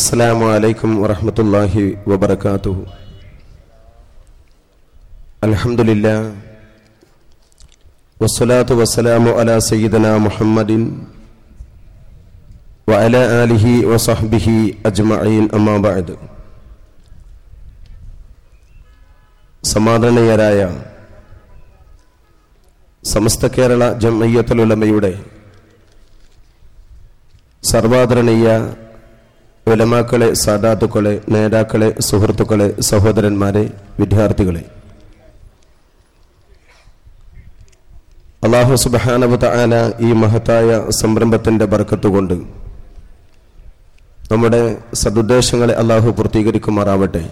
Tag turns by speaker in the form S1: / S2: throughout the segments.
S1: അസ്സാം വലൈക്കും വറഹമത്തല്ലാഹി വബർക്കാത്തു അലഹമുല്ല വസ്സലാത്തു വസ്സലാമു അല സയ്യിദന മുഹമ്മദിൻ വഅല ആലിഹി വസഹ്ബിഹി അജ്മഈൻ അമ്മാബാദ് സമാധാനീയരായ സമസ്ത കേരള ജമയ്യത്തുലമയുടെ സർവാദരണീയ ഉലമാക്കളെ സാദാത്തുക്കളെ നേതാക്കളെ സുഹൃത്തുക്കളെ സഹോദരന്മാരെ വിദ്യാർത്ഥികളെ. അള്ളാഹു സുബാനവത ആന ഈ മഹത്തായ സംരംഭത്തിന്റെ ബർക്കത്തുകൊണ്ട് നമ്മുടെ സദുദ്ദേശങ്ങളെ അള്ളാഹു പൂർത്തീകരിക്കുമാറാവട്ടെ.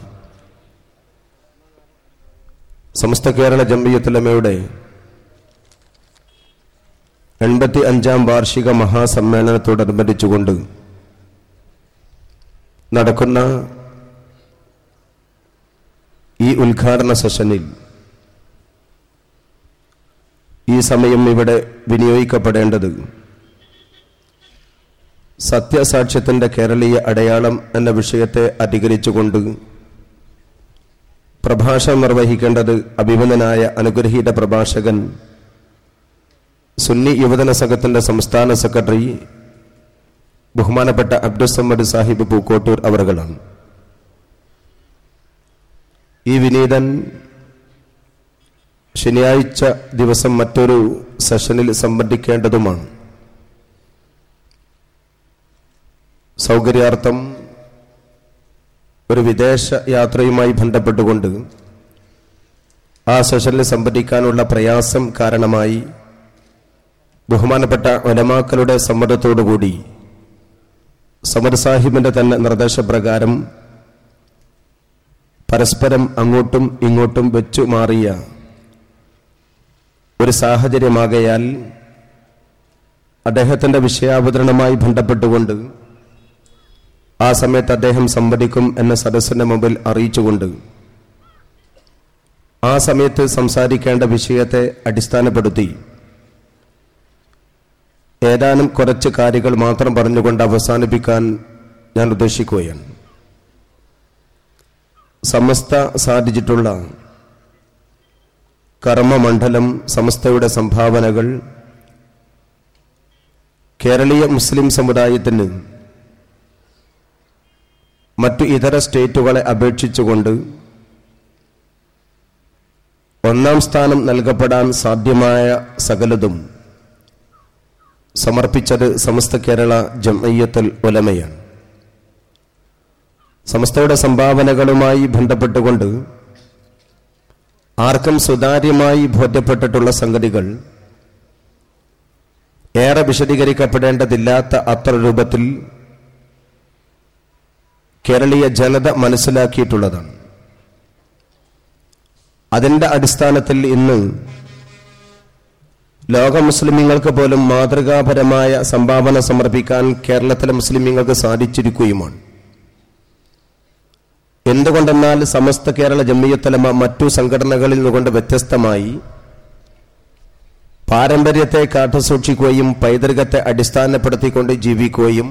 S1: സമസ്ത കേരള ജമ്മിയത്തുലമയുടെ എൺപത്തി അഞ്ചാം വാർഷിക മഹാസമ്മേളനത്തോടനുബന്ധിച്ചുകൊണ്ട് നടക്കുന്ന ഈ ഉദ്ഘാടന സെഷനിൽ ഈ സമയം ഇവിടെ വിനിയോഗിക്കപ്പെടേണ്ടത് സത്യസാക്ഷ്യത്തിന്റെ കേരളീയ അടയാളം എന്ന വിഷയത്തെ അധികരിച്ചുകൊണ്ട് പ്രഭാഷണം നിർവഹിക്കേണ്ടത് അഭിമതനായ അനുഗ്രഹീത പ്രഭാഷകൻ സുന്നി യുവജന സംഘത്തിന്റെ സംസ്ഥാന സെക്രട്ടറി ബഹുമാനപ്പെട്ട അബ്ദുസമ്മദ് സാഹിബ് പൂക്കോട്ടൂർ അവറുകളാണ്. ഈ വിനീതൻ ശനിയാഴ്ച ദിവസം മറ്റൊരു സെഷനിൽ സംബന്ധിക്കേണ്ടതുമാണ്. സൗകര്യാർത്ഥം ഒരു വിദേശ യാത്രയുമായി ബന്ധപ്പെട്ടുകൊണ്ട് ആ സെഷനിൽ സംബന്ധിക്കാനുള്ള പ്രയാസം കാരണമായി ബഹുമാനപ്പെട്ട ഒലമാക്കളുടെ സമ്മതത്തോടുകൂടി സമർ സാഹിബിന്റെ തന്നെ നിർദ്ദേശപ്രകാരം പരസ്പരം അങ്ങോട്ടും ഇങ്ങോട്ടും വെച്ചു മാറിയ ഒരു സാഹചര്യമാകയാൽ അദ്ദേഹത്തിന്റെ വിഷയാവതരണമായി ബന്ധപ്പെട്ടുകൊണ്ട് ആ സമയത്ത് അദ്ദേഹം സംവദിക്കും എന്ന സദസ്സിന്റെ മുമ്പിൽ അറിയിച്ചുകൊണ്ട് ആ സമയത്ത് സംസാരിക്കേണ്ട വിഷയത്തെ അടിസ്ഥാനപ്പെടുത്തി ഏതാനും കുറച്ച് കാര്യങ്ങൾ മാത്രം പറഞ്ഞുകൊണ്ട് അവസാനിപ്പിക്കാൻ ഞാൻ ഉദ്ദേശിക്കുകയാണ്. സമസ്ത സാധിച്ചിട്ടുള്ള കർമ്മമണ്ഡലം സമസ്തയുടെ സംഭാവനകൾ കേരളീയ മുസ്ലിം സമുദായത്തിന് മറ്റു ഇതര സ്റ്റേറ്റുകളെ അപേക്ഷിച്ചുകൊണ്ട് ഒന്നാം സ്ഥാനം നൽകപ്പെടാൻ സാധ്യമായ സകലതും സമർപ്പിച്ചത് സമസ്ത കേരള ജമയ്യത്തുൽ ഒലമയാണ് സമസ്തയുടെ സംഭാവനകളുമായി ബന്ധപ്പെട്ടുകൊണ്ട് ആർക്കും സുതാര്യമായി ബോധ്യപ്പെട്ടിട്ടുള്ള സംഗതികൾ ഏറെ വിശദീകരിക്കപ്പെടേണ്ടതില്ലാത്ത അത്ര രൂപത്തിൽ കേരളീയ ജനത മനസ്സിലാക്കിയിട്ടുള്ളതാണ്. അതിന്റെ അടിസ്ഥാനത്തിൽ ഇന്ന് ലോക മുസ്ലിമീങ്ങൾക്ക് പോലും മാതൃകാപരമായ സംഭാവന സമർപ്പിക്കാൻ കേരളത്തിലെ മുസ്ലിമീങ്ങൾക്ക് സാധിച്ചിരിക്കുകയുമാണ്. എന്തുകൊണ്ടെന്നാൽ സമസ്ത കേരള ജമ്മിയത്തലമ മറ്റു സംഘടനകളിൽ നിന്നുകൊണ്ട് വ്യത്യസ്തമായി പാരമ്പര്യത്തെ കാത്തുസൂക്ഷിക്കുകയും പൈതൃകത്തെ അടിസ്ഥാനപ്പെടുത്തിക്കൊണ്ട് ജീവിക്കുകയും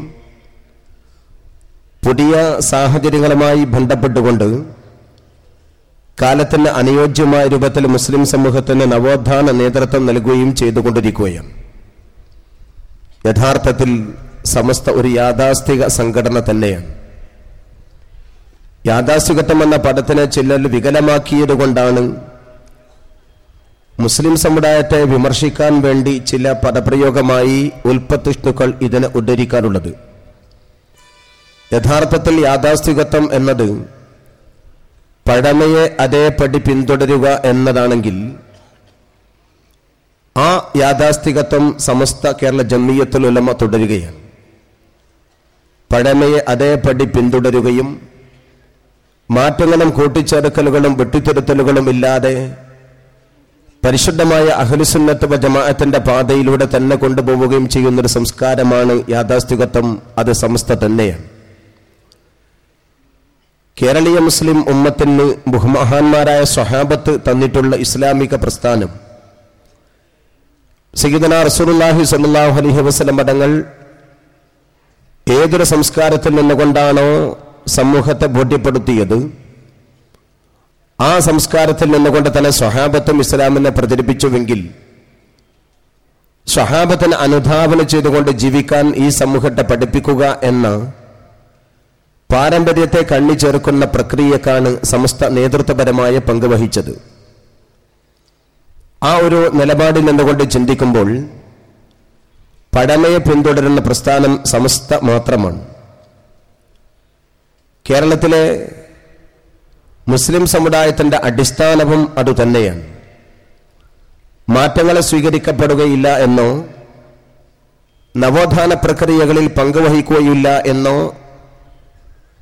S1: പുതിയ സാഹചര്യങ്ങളുമായി ബന്ധപ്പെട്ടുകൊണ്ട് കാലത്തിന് അനുയോജ്യമായ രൂപത്തിൽ മുസ്ലിം സമൂഹത്തിന് നവോത്ഥാന നേതൃത്വം നൽകുകയും ചെയ്തുകൊണ്ടിരിക്കുകയാണ്. യഥാർത്ഥത്തിൽ സമസ്ത ഒരു യാഥാസ്ഥിക സംഘടന തന്നെയാണ്. യാഥാസ്ഥികത്വം എന്ന പദത്തിനെ ചിലർ വികലമാക്കിയത് കൊണ്ടാണ് മുസ്ലിം സമുദായത്തെ വിമർശിക്കാൻ വേണ്ടി ചില പദപ്രയോഗമായി ഉൽപ്പത്തിഷ്ണുക്കൾ ഇതിനെ ഉദ്ധരിക്കാറുള്ളത്. യഥാർത്ഥത്തിൽ യാഥാസ്ഥികത്വം എന്നത് പഴമയെ അതേപടി പിന്തുടരുക എന്നതാണെങ്കിൽ ആ യാഥാസ്ഥികത്വം സമസ്ത കേരള ജമ്മിയത്തുൽ ഉലമ തുടരുകയാണ്. പഴമയെ അതേപടി പിന്തുടരുകയും മാറ്റങ്ങളും കൂട്ടിച്ചേർക്കലുകളും വെട്ടിത്തിരുത്തലുകളും ഇല്ലാതെ പരിശുദ്ധമായ അഹലുസുന്നത്വ ജമാഅത്തിന്റെ പാതയിലൂടെ തന്നെ കൊണ്ടുപോവുകയും ചെയ്യുന്നൊരു സംസ്കാരമാണ് യാഥാസ്ഥികത്വം അത് സമസ്ത തന്നെയാണ്. കേരളീയ മുസ്ലിം ഉമ്മത്തിന് ബഹുമഹാന്മാരായ സ്വഹാബത്ത് തന്നിട്ടുള്ള ഇസ്ലാമിക പ്രസ്ഥാനം. സയ്യിദന റസൂലുള്ളാഹി സ്വല്ലല്ലാഹു അലൈഹി വസല്ലം മതങ്ങൾ ഏതൊരു സംസ്കാരത്തിൽ നിന്നുകൊണ്ടാണോ സമൂഹത്തെ ബോധ്യപ്പെടുത്തിയത്? ആ സംസ്കാരത്തിൽ നിന്നുകൊണ്ട് തന്നെ സ്വഹാബത്തും ഇസ്ലാമിനെ പ്രചരിപ്പിച്ചുവെങ്കിൽ സ്വഹാബത്തിന് അനുധാവനം ചെയ്തുകൊണ്ട് ജീവിക്കാൻ ഈ സമൂഹത്തെ പഠിപ്പിക്കുക എന്ന പാരമ്പര്യത്തെ കണ്ണി ചേർക്കുന്ന പ്രക്രിയക്കാണ് സമസ്ത നേതൃത്വപരമായ പങ്ക് വഹിച്ചത് ആ ഒരു നിലപാടിൽ നിന്നുകൊണ്ട് ചിന്തിക്കുമ്പോൾ പഴമയെ പിന്തുടരുന്ന പ്രസ്ഥാനം സമസ്ത മാത്രമാണ്. കേരളത്തിലെ മുസ്ലിം സമുദായത്തിന്റെ അടിസ്ഥാനവും അതുതന്നെയാണ് മാറ്റങ്ങളെ സ്വീകരിക്കപ്പെടുകയില്ല എന്നോ നവോത്ഥാന പ്രക്രിയകളിൽ പങ്കുവഹിക്കുകയില്ല എന്നോ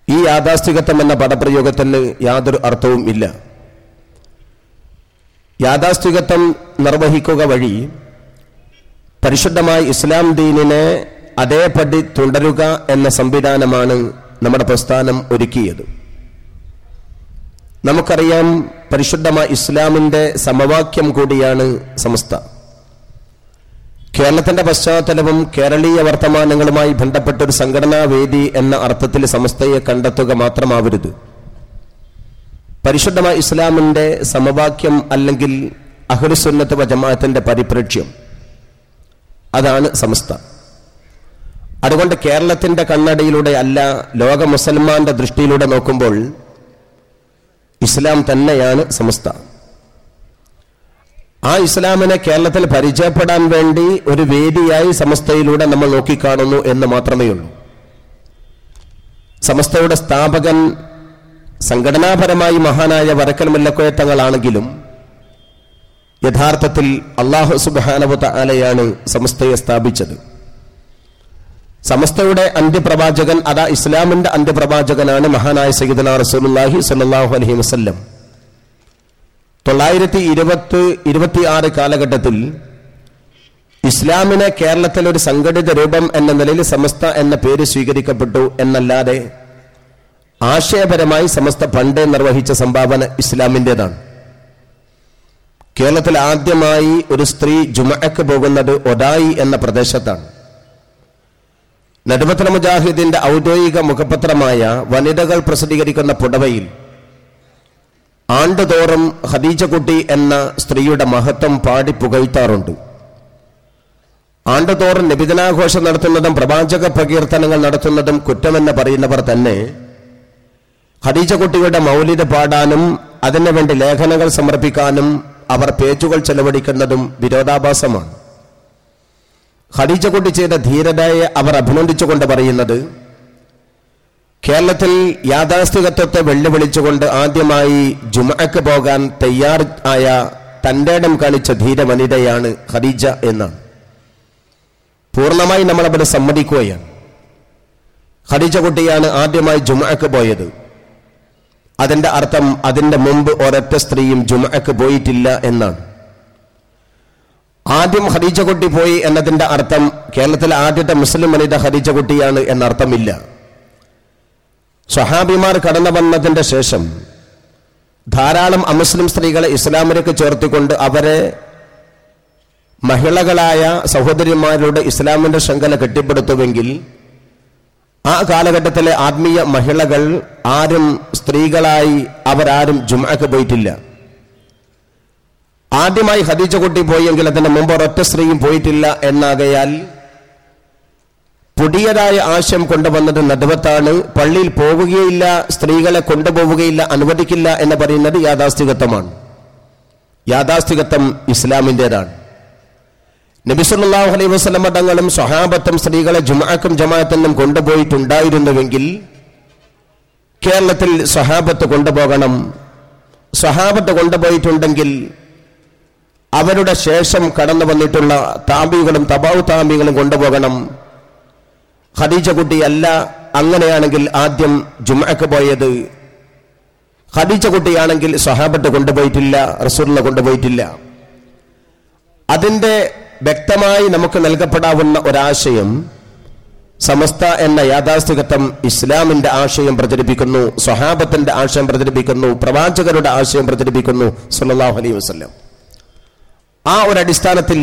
S1: ഈ യാഥാസ്ഥികത്വം എന്ന പദപ്രയോഗത്തിന് യാതൊരു അർത്ഥവും ഇല്ല. യാഥാസ്ഥികത്വം നിർവഹിക്കുക വഴി പരിശുദ്ധമായ ഇസ്ലാം ദീനിനെ അതേപടി തുടരുക എന്ന സംവിധാനമാണ് നമ്മുടെ പ്രസ്ഥാനം ഒരുക്കിയത്. നമുക്കറിയാം പരിശുദ്ധമായ ഇസ്ലാമിന്റെ സമവാക്യം കൂടിയാണ് സമസ്ത. കേരളത്തിന്റെ പശ്ചാത്തലവും കേരളീയ വർത്തമാനങ്ങളുമായി ബന്ധപ്പെട്ട ഒരു സംഘടനാ വേദി എന്ന അർത്ഥത്തിൽ സമസ്തയെ കണ്ടെത്തുക മാത്രമാവരുത്. പരിശുദ്ധമായ ഇസ്ലാമിന്റെ സമവാക്യം അല്ലെങ്കിൽ അഹ്ലുസുന്നത്ത് വജമാഅത്തിന്റെ പരിപ്രേക്ഷ്യം. അതാണ് സമസ്ത. അതുകൊണ്ട് കേരളത്തിന്റെ കണ്ണടയിലൂടെ അല്ല ലോക മുസൽമാന്റെ ദൃഷ്ടിയിലൂടെ നോക്കുമ്പോൾ ഇസ്ലാം തന്നെയാണ് സമസ്ത. ആ ഇസ്ലാമിനെ കേരളത്തിൽ പരിചയപ്പെടാൻ വേണ്ടി ഒരു വേദിയായി സമസ്തയിലൂടെ നമ്മൾ നോക്കിക്കാണുന്നു എന്ന് മാത്രമേ ഉള്ളൂ. സമസ്തയുടെ സ്ഥാപകൻ സംഘടനാപരമായി മഹാനായ വരക്കൽ മുല്ലക്കോയത്തങ്ങളാണെങ്കിലും യഥാർത്ഥത്തിൽ അള്ളാഹു സുബാനവത്ത ആലയാണ് സമസ്തയെ സ്ഥാപിച്ചത്. സമസ്തയുടെ അന്ത്യപ്രവാചകൻ അതാ ഇസ്ലാമിന്റെ അന്ത്യപ്രവാചകനാണ് മഹാനായ സയ്യിദ് റസൂലുള്ളാഹി സ്വല്ലല്ലാഹു അലഹി വസല്ലം. തൊള്ളായിരത്തി ഇരുപത്തി ഇരുപത്തി ആറ് കാലഘട്ടത്തിൽ ഇസ്ലാമിനെ കേരളത്തിൽ ഒരു സംഘടിത രൂപം എന്ന നിലയിൽ സമസ്ത എന്ന പേര് സ്വീകരിക്കപ്പെട്ടു എന്നല്ലാതെ ആശയപരമായി സമസ്ത പണ്ടേ നിർവഹിച്ച സംഭാവന ഇസ്ലാമിന്റെതാണ്. കേരളത്തിൽ ആദ്യമായി ഒരു സ്ത്രീ ജുമഅക്ക് പോകുന്നത് ഒഡായി എന്ന പ്രദേശത്താണ്. നടുപത്ര മുജാഹിദിന്റെ ഔദ്യോഗിക മുഖപത്രമായ വനിതകൾ പ്രസിദ്ധീകരിക്കുന്ന പുടവയിൽ ആണ്ടുതോറും ഖദീജക്കുട്ടി എന്ന സ്ത്രീയുടെ മഹത്വം പാടി പുകഴ്ത്താറുണ്ട്. ആണ്ടുതോറും നിബിധനാഘോഷം നടത്തുന്നതും പ്രവാചക പ്രകീർത്തനങ്ങൾ നടത്തുന്നതും കുറ്റമെന്ന് പറയുന്നവർ തന്നെ ഖദീജക്കുട്ടിയുടെ മൗലിത പാടാനും അതിനു വേണ്ടി ലേഖനങ്ങൾ സമർപ്പിക്കാനും അവർ പേജുകൾ ചെലവഴിക്കുന്നതും വിരോധാഭാസമാണ്. ഖദീജക്കുട്ടി ചെയ്ത ധീരതയെ അവർ അഭിനന്ദിച്ചുകൊണ്ട് പറയുന്നത് കേരളത്തിൽ യാഥാസ്ഥികത്വത്തെ വെല്ലുവിളിച്ചുകൊണ്ട് ആദ്യമായി ജുമാക്ക് പോകാൻ തയ്യാർ ആയ തന്റെടം കാണിച്ച ധീര വനിതയാണ് ഖദീജ എന്നാണ്. പൂർണമായി നമ്മൾ സമ്മതിക്കുകയാണ്. ഖദീജ കുട്ടിയാണ് ആദ്യമായി ജുമാക്ക് പോയത്. അതിന്റെ അർത്ഥം അതിന്റെ മുമ്പ് ഒരൊറ്റ സ്ത്രീയും ജുമാക്ക് പോയിട്ടില്ല എന്നാണ്. ആദ്യം ഖദീജ കുട്ടി പോയി എന്നതിന്റെ അർത്ഥം കേരളത്തിലെ ആദ്യത്തെ മുസ്ലിം വനിത ഖദീജ കുട്ടിയാണ് എന്നർത്ഥമില്ല. സ്വഹാബിമാർ കടന്നു വന്നതിന്റെ ശേഷം ധാരാളം അമുസ്ലിം സ്ത്രീകളെ ഇസ്ലാമിലേക്ക് ചേർത്തിക്കൊണ്ട് അവരെ മഹിളകളായ സഹോദരിമാരുടെ ഇസ്ലാമിന്റെ ശൃംഖല കെട്ടിപ്പടുത്തുവെങ്കിൽ ആ കാലഘട്ടത്തിലെ ആത്മീയ മഹിളകൾ ആരും സ്ത്രീകളായി അവരാരും ജുമാക്ക് പോയിട്ടില്ല. ആദ്യമായി ഹദീജ കുട്ടി പോയെങ്കിൽ അതിന് മുമ്പ് ഒരൊറ്റ സ്ത്രീയും പോയിട്ടില്ല എന്നാകയാൽ പുതിയതായ ആശയം കൊണ്ടുവന്നത് നടുവത്താണ്. പള്ളിയിൽ പോവുകയില്ല സ്ത്രീകളെ കൊണ്ടുപോവുകയില്ല അനുവദിക്കില്ല എന്ന് പറയുന്നത് യാഥാസ്ഥികത്വമാണ്. യാഥാസ്ഥികത്വം ഇസ്ലാമിന്റെതാണ്. നബിസുല്ലാഹു അലൈഹി വസ്ലമ തങ്ങളും സ്വഹാബത്തും സ്ത്രീകളെ ജുമാക്കും ജമാഅത്തിനും കൊണ്ടുപോയിട്ടുണ്ടായിരുന്നുവെങ്കിൽ കേരളത്തിൽ സ്വഹാബത്ത് കൊണ്ടുപോകണം. സ്വഹാബത്ത് കൊണ്ടുപോയിട്ടുണ്ടെങ്കിൽ അവരുടെ ശേഷം കടന്നു വന്നിട്ടുള്ള താമ്പികളും തബാവ് താമ്പികളും കൊണ്ടുപോകണം. ഖദീജ കുട്ടിയല്ല അങ്ങനെയാണെങ്കിൽ ആദ്യം ജുമക്ക് പോയത്. ഖദീജ കുട്ടിയാണെങ്കിൽ സഹാബത്ത് കൊണ്ടുപോയിട്ടില്ല റസൂലിനെ കൊണ്ടുപോയിട്ടില്ല. അതിന്റെ വ്യക്തമായി നമുക്ക് നൽകപ്പെടാവുന്ന ഒരാശയം സമസ്ത എന്ന യാഥാസ്ഥികത്വം ഇസ്ലാമിന്റെ ആശയം പ്രചരിപ്പിക്കുന്നു സ്വഹാബത്തിന്റെ ആശയം പ്രചരിപ്പിക്കുന്നു പ്രവാചകരുടെ ആശയം പ്രചരിപ്പിക്കുന്നു സല്ലാഹു അലൈഹി വസ്ലം ആ ഒരു അടിസ്ഥാനത്തിൽ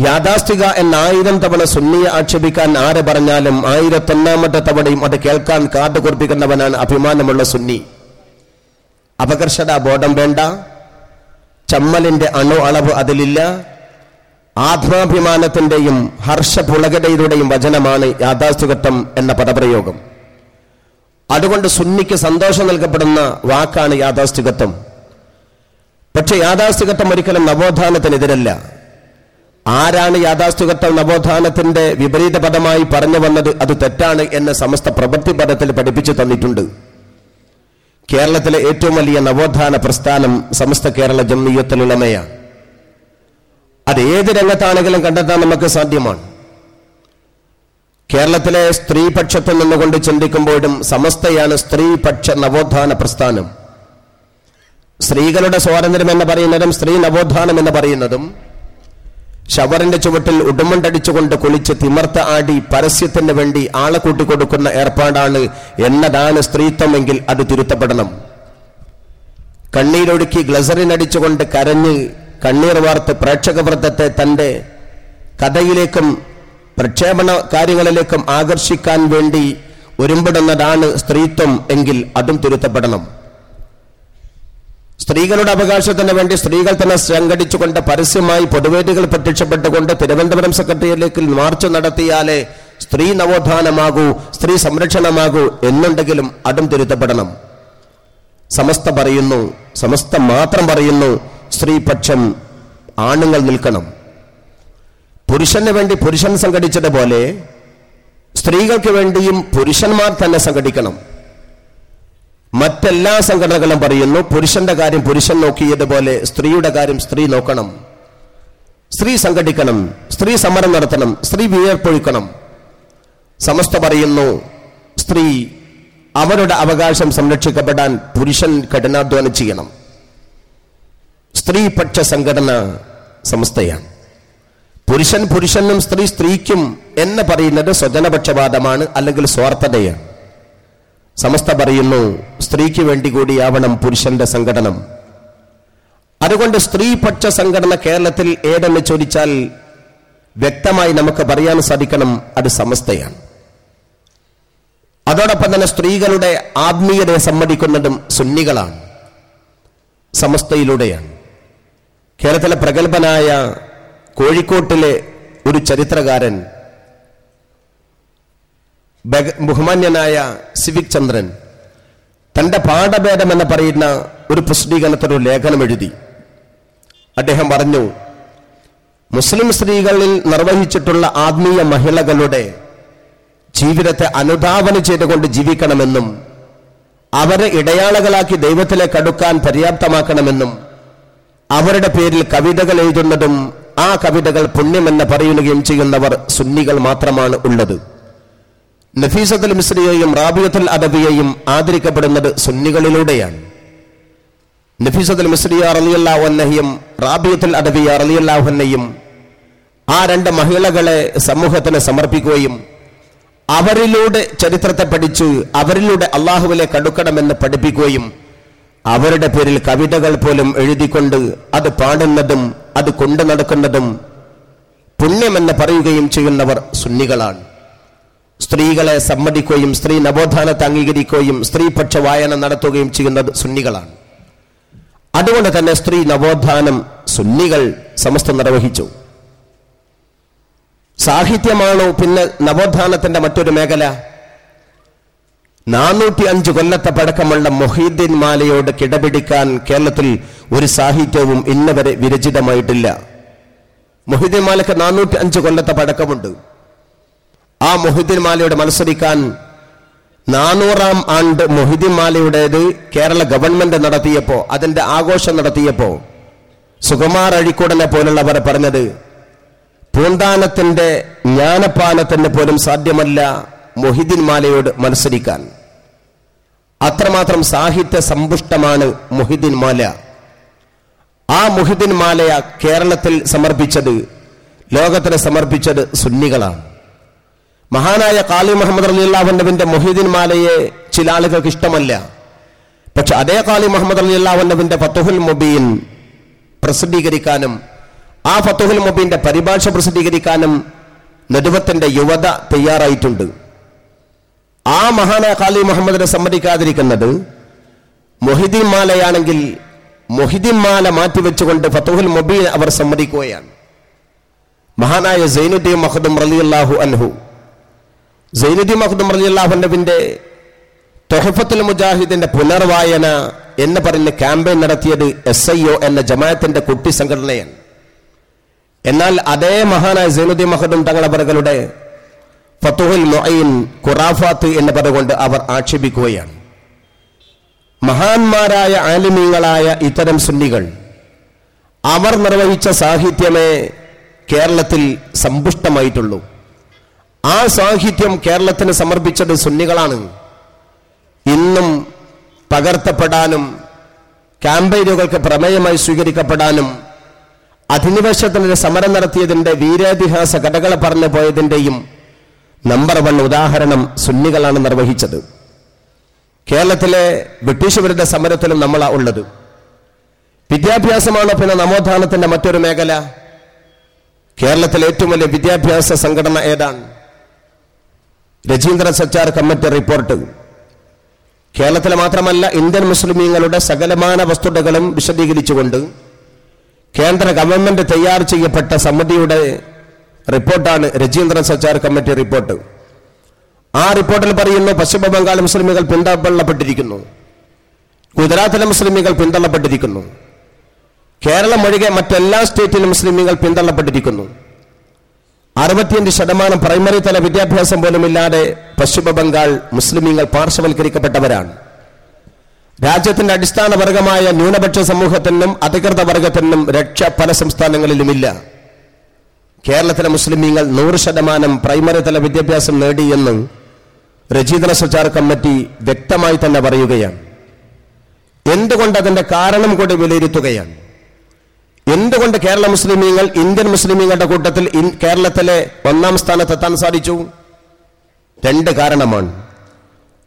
S1: യാഥാസ്ഥിക എന്ന ആയിരം തവണ സുന്നിയെ ആക്ഷേപിക്കാൻ ആര് പറഞ്ഞാലും ആയിരത്തൊന്നാമത്തെ തവണയും അത് കേൾക്കാൻ കാത്തു കുറിപ്പിക്കുന്നവനാണ് അഭിമാനമുള്ള സുന്നി. അപകർഷത ബോധം വേണ്ട. ചമ്മലിന്റെ അണു അളവ് അതിലില്ല. ആത്മാഭിമാനത്തിന്റെയും ഹർഷപുളകതയുടെയും വചനമാണ് യാഥാസ്ഥികത്വം എന്ന പദപ്രയോഗം. അതുകൊണ്ട് സുന്നിക്ക് സന്തോഷം നൽകപ്പെടുന്ന വാക്കാണ് യാഥാസ്ഥികത്വം. പക്ഷെ യാഥാസ്ഥികത്വം ഒരിക്കലും നവോത്ഥാനത്തിനെതിരല്ല. ആരാണ് യാഥാസ്ഥികത്വം നവോത്ഥാനത്തിന്റെ വിപരീത പദമായി പറഞ്ഞു വന്നത് അത് തെറ്റാണ് എന്ന് സമസ്ത പ്രവൃത്തി പദത്തിൽ പഠിപ്പിച്ചു തന്നിട്ടുണ്ട്. കേരളത്തിലെ ഏറ്റവും വലിയ നവോത്ഥാന പ്രസ്ഥാനം സമസ്ത കേരള ജംനീയത്തിലുള്ളമയാണ് അത് ഏത് രംഗത്താണെങ്കിലും കണ്ടെത്താൻ നമുക്ക് സാധ്യമാണ്. കേരളത്തിലെ സ്ത്രീപക്ഷത്തിൽ നിന്നുകൊണ്ട് ചിന്തിക്കുമ്പോഴും സമസ്തയാണ് സ്ത്രീപക്ഷ നവോത്ഥാന പ്രസ്ഥാനം. സ്ത്രീകളുടെ സ്വാതന്ത്ര്യം എന്ന് പറയുന്നതും സ്ത്രീ നവോത്ഥാനം എന്ന് പറയുന്നതും ഷവറിന്റെ ചുവട്ടിൽ ഉടുമുണ്ടടിച്ചുകൊണ്ട് കുളിച്ച് തിമർത്ത ആടി പരസ്യത്തിന് വേണ്ടി ആളെ കൂട്ടിക്കൊടുക്കുന്ന ഏർപ്പാടാണ് എന്നതാണ് സ്ത്രീത്വമെങ്കിൽ അത് തിരുത്തപ്പെടണം. കണ്ണീരൊടുക്കി ഗ്ലസറിനടിച്ചുകൊണ്ട് കരഞ്ഞ് കണ്ണീർ വാർത്ത് പ്രേക്ഷകവൃത്തത്തെ തന്റെ കഥയിലേക്കും പ്രക്ഷേപണ കാര്യങ്ങളിലേക്കും ആകർഷിക്കാൻ വേണ്ടി ഒരുമ്പിടുന്നതാണ് സ്ത്രീത്വം എങ്കിൽ അതും തിരുത്തപ്പെടണം. സ്ത്രീകളുടെ അവകാശത്തിന് വേണ്ടി സ്ത്രീകൾ തന്നെ സംഘടിച്ചുകൊണ്ട് പരസ്യമായി പൊതുവേദികൾ പ്രത്യക്ഷപ്പെട്ടുകൊണ്ട് തിരുവനന്തപുരം സെക്രട്ടേറിയറ്റിലേക്ക് മാർച്ച് നടത്തിയാലേ സ്ത്രീ നവോത്ഥാനമാകൂ സ്ത്രീ സംരക്ഷണമാകൂ എന്നുണ്ടെങ്കിലും അതും തിരുത്തപ്പെടണം. സമസ്ത പറയുന്നു സമസ്ത മാത്രം പറയുന്നു സ്ത്രീപക്ഷം ആണുങ്ങൾ നിൽക്കണം. പുരുഷന് വേണ്ടി പുരുഷൻ സംഘടിച്ചതുപോലെ സ്ത്രീകൾക്ക് വേണ്ടിയും പുരുഷന്മാർ തന്നെ സംഘടിക്കണം. മറ്റെല്ലാ സംഘടനകളും പറയുന്നു പുരുഷന്റെ കാര്യം പുരുഷൻ നോക്കിയതുപോലെ സ്ത്രീയുടെ കാര്യം സ്ത്രീ നോക്കണം. സ്ത്രീ സംഘടിക്കണം സ്ത്രീ സമരം നടത്തണം സ്ത്രീ വിയർപ്പൊഴുക്കണം. സമസ്ത പറയുന്നു സ്ത്രീ അവരുടെ അവകാശം സംരക്ഷിക്കപ്പെടാൻ പുരുഷൻ കഠിനാധ്വാനം ചെയ്യണം. സ്ത്രീപക്ഷ സംഘടന സംസ്ഥയാണ് പുരുഷൻ പുരുഷനും സ്ത്രീ സ്ത്രീക്കും എന്ന് പറയുന്നത് സ്വജനപക്ഷപാതമാണ് അല്ലെങ്കിൽ സ്വാർത്ഥതയാണ്. സമസ്ത പറയുന്നു സ്ത്രീക്ക് വേണ്ടി കൂടിയാവണം പുരുഷന്റെ സംഘടനം. അതുകൊണ്ട് സ്ത്രീപക്ഷ സംഘടന കേരളത്തിൽ ഏതെന്ന് ചോദിച്ചാൽ വ്യക്തമായി നമുക്ക് പറയാൻ സാധിക്കണം അത് സമസ്തയാണ്. അതോടൊപ്പം തന്നെ സ്ത്രീകളുടെ ആത്മീയതയെ സമ്മതിക്കുന്നതും സുന്നികളാണ്. സമസ്തയിലൂടെയാണ്. കേരളത്തിലെ പ്രഗത്ഭനായ കോഴിക്കോട്ടിലെ ഒരു ചരിത്രകാരൻ ബഹുമാന്യനായ സിവിക് ചന്ദ്രൻ തന്റെ പാഠഭേദം എന്ന് പറയുന്ന ഒരു പ്രസിദ്ധീകരണത്തിനൊരു ലേഖനം എഴുതി. അദ്ദേഹം പറഞ്ഞു മുസ്ലിം സ്ത്രീകളിൽ നിർവഹിച്ചിട്ടുള്ള ആത്മീയ മഹിളകളുടെ ജീവിതത്തെ അനുധാവനം ചെയ്തുകൊണ്ട് ജീവിക്കണമെന്നും അവരെ ഇടയാളകളാക്കി ദൈവത്തിലേക്ക് അടുക്കാൻ പര്യാപ്തമാക്കണമെന്നും അവരുടെ പേരിൽ കവിതകൾ എഴുതുന്നതും ആ കവിതകൾ പുണ്യമെന്ന് പറയുകയും ചെയ്യുന്നവർ സുന്നികൾ മാത്രമാണ് ഉള്ളത്. നഫീസത്തുൽ മിസ്രിയെയും റാബിയത്തുൽ അദബിയെയും ആദരിക്കപ്പെടുന്നത് സുന്നികളിലൂടെയാണ്. നഫീസത്തുൽ മിസ്രിയ റലിയല്ലാഹുന്നയും റാബിയത്തുൽ അദബിയ റലിയല്ലാഹുന്നയും ആ രണ്ട് മഹിളകളെ സമൂഹത്തിന് സമർപ്പിക്കുകയും അവരിലൂടെ ചരിത്രത്തെ പഠിച്ച് അവരിലൂടെ അള്ളാഹുവിനെ കടുക്കണമെന്ന് പഠിപ്പിക്കുകയും അവരുടെ പേരിൽ കവിതകൾ പോലും എഴുതിക്കൊണ്ട് അത് പാടുന്നതും അത് കൊണ്ടു നടക്കുന്നതും പുണ്യമെന്ന് പറയുകയും ചെയ്യുന്നവർ സുന്നികളാണ്. സ്ത്രീകളെ സമ്മതിക്കുകയും സ്ത്രീ നവോത്ഥാനത്തെ അംഗീകരിക്കുകയും സ്ത്രീപക്ഷ വായന നടത്തുകയും ചെയ്യുന്നത് സുന്നികളാണ്. അതുകൊണ്ട് തന്നെ സ്ത്രീ നവോത്ഥാനം സുന്നികൾ സമസ്ത നിർവഹിച്ചു. സാഹിത്യമാണോ പിന്നെ നവോത്ഥാനത്തിന്റെ മറ്റൊരു മേഖല? നാനൂറ്റി അഞ്ച് കൊല്ലത്തെ പഴക്കമുള്ള മൊഹീദ്ദീൻ മാലയോട് കിടപിടിക്കാൻ കേരളത്തിൽ ഒരു സാഹിത്യവും ഇന്നവരെ വിരചിതമായിട്ടില്ല. മൊഹീദ്ദീൻ മാലയ്ക്ക് നാനൂറ്റി അഞ്ച് കൊല്ലത്തെ പഴക്കമുണ്ട്. ആ മൊഹിദ്ദീൻ മാലയോട് മത്സരിക്കാൻ നാനൂറാം ആണ്ട് മൊഹിദ്ദീൻ മാലയുടേത് കേരള ഗവൺമെന്റ് നടത്തിയപ്പോ അതിന്റെ ആഘോഷം നടത്തിയപ്പോ സുകുമാർ അഴിക്കൂടനെ പോലുള്ളവർ പറഞ്ഞത് പൂന്താനത്തിന്റെ ജ്ഞാനപാലത്തിന് പോലും സാധ്യമല്ല മൊഹിദ്ദീൻ മാലയോട് മത്സരിക്കാൻ. അത്രമാത്രം സാഹിത്യ സമ്പുഷ്ടമാണ് മൊഹിദ്ദീൻ മാല. ആ മൊഹിദ്ദീൻ മാലയ കേരളത്തിൽ സമർപ്പിച്ചത് ലോകത്തിന് സമർപ്പിച്ചത് സുന്നികളാണ്. മഹാനായ കാലി മുഹമ്മദ് അലി അള്ളാഹുനബിന്റെ മൊഹീദ്ദീൻ മാലയെ ചില ആളുകൾക്ക് ഇഷ്ടമല്ല. പക്ഷെ അതേ കാലി മുഹമ്മദ് അലി അള്ളാഹുനബിന്റെ ഫത്തുഹുൽ മൊബീൻ പ്രസിദ്ധീകരിക്കാനും ആ ഫത്തുഹുൽ മൊബീന്റെ പരിഭാഷ പ്രസിദ്ധീകരിക്കാനും നെടുവത്തിന്റെ യുവത തയ്യാറായിട്ടുണ്ട്. ആ മഹാനായ കാലി മുഹമ്മദിനെ സമ്മതിക്കാതിരിക്കുന്നത് മൊഹിദ്ദീൻ മാലയാണെങ്കിൽ മൊഹിദ്ദീൻ മാല മാറ്റിവെച്ചുകൊണ്ട് ഫത്തുഹുൽ മൊബീൻ അവർ സമ്മതിക്കുകയാണ്. മഹാനായ സൈനുദ്ദീൻ മഹദും റലിയല്ലാഹു അൻഹു സൈനുദ്ദീൻ മഹദും റലിയല്ലാഹുവിന്റെ തൊഹഫത്തുൽ മുജാഹിദിന്റെ പുനർവായന എന്ന് പറഞ്ഞ് ക്യാമ്പയിൻ നടത്തിയത് എസ് ഐ ഒ എന്ന ജമാഅത്തിന്റെ കുട്ടി സംഘടനയാണ്. എന്നാൽ അതേ മഹാനായ സൈനുദ്ദീൻ മഹദും തങ്ങളവറുകളുടെ ഫത്തുഹുൽ മൊയ്ൻ ഖുറാഫാത്ത് എന്ന് പറഞ്ഞുകൊണ്ട് അവർ ആക്ഷേപിക്കുകയാണ്. മഹാന്മാരായ ആലിമീങ്ങളായ ഇത്തരം സുന്നികൾ അവർ നിർവഹിച്ച സാഹിത്യമേ കേരളത്തിൽ സമ്പുഷ്ടമായിട്ടുള്ളൂ. ആ സാഹിത്യം കേരളത്തിന് സമർപ്പിച്ചത് സുന്നികളാണ്. ഇന്നും പകർത്തപ്പെടാനും ക്യാമ്പയിനുകൾക്ക് പ്രമേയമായി സ്വീകരിക്കപ്പെടാനും അധിനിവേശത്തിന് സമരം നടത്തിയതിന്റെ വീരാതിഹാസ കഥകൾ പറഞ്ഞു പോയതിന്റെയും നമ്പർ വൺ ഉദാഹരണം സുന്നികളാണ് നിർവഹിച്ചത്. കേരളത്തിലെ ബ്രിട്ടീഷുകാരുടെ സമരത്തിലും നമ്മളാ ഉള്ളത്. വിദ്യാഭ്യാസമാണ് പിന്നെ നവോത്ഥാനത്തിന്റെ മറ്റൊരു മേഖല. കേരളത്തിലെ ഏറ്റവും വലിയ വിദ്യാഭ്യാസ സംഘടന ഏതാണ്? Rajinder Sachar committee report. കേരളത്തിലെ മാത്രമല്ല ഇന്ത്യൻ മുസ്ലിമീങ്ങളുടെ സകലമാന വസ്തുതകളും വിശദീകരിച്ചുകൊണ്ട് കേന്ദ്ര ഗവൺമെന്റ് തയ്യാർ ചെയ്യപ്പെട്ട സമിതിയുടെ റിപ്പോർട്ടാണ് രജീന്ദ്ര സച്ചാർ കമ്മിറ്റി റിപ്പോർട്ട്. ആ റിപ്പോർട്ടിൽ പറയുന്നു പശ്ചിമ ബംഗാൾ മുസ്ലിമുകൾ പിന്തള്ളപ്പെട്ടിരിക്കുന്നു. ഗുജറാത്തിലെ മുസ്ലിമുകൾ പിന്തള്ളപ്പെട്ടിരിക്കുന്നു. കേരളം ഒഴികെ മറ്റെല്ലാ സ്റ്റേറ്റിലും മുസ്ലിമുകൾ പിന്തള്ളപ്പെട്ടിരിക്കുന്നു. അറുപത്തിയഞ്ച് ശതമാനം പ്രൈമറി തല വിദ്യാഭ്യാസം പോലും ഇല്ലാതെ പശ്ചിമ ബംഗാൾ മുസ്ലിമീങ്ങൾ പാർശ്വവൽക്കരിക്കപ്പെട്ടവരാണ്. രാജ്യത്തിന്റെ അടിസ്ഥാന വർഗമായ ന്യൂനപക്ഷ സമൂഹത്തിനും അധികൃത വർഗത്തിനും രക്ഷ പല സംസ്ഥാനങ്ങളിലുമില്ല. കേരളത്തിലെ മുസ്ലിമീങ്ങൾ നൂറ് ശതമാനം പ്രൈമറി തല വിദ്യാഭ്യാസം നേടിയെന്ന് രചീതന സച്ചാർ കമ്മിറ്റി വ്യക്തമായി തന്നെ പറയുകയാണ്. എന്തുകൊണ്ട് അതിന്റെ കാരണം കൂടി വിലയിരുത്തുകയാണ്? എന്തുകൊണ്ട് കേരള മുസ്ലിമീങ്ങൾ ഇന്ത്യൻ മുസ്ലിമീങ്ങളുടെ കൂട്ടത്തിൽ കേരളത്തിലെ ഒന്നാം സ്ഥാനത്തെത്താൻ സാധിച്ചു? രണ്ട് കാരണമാണ്.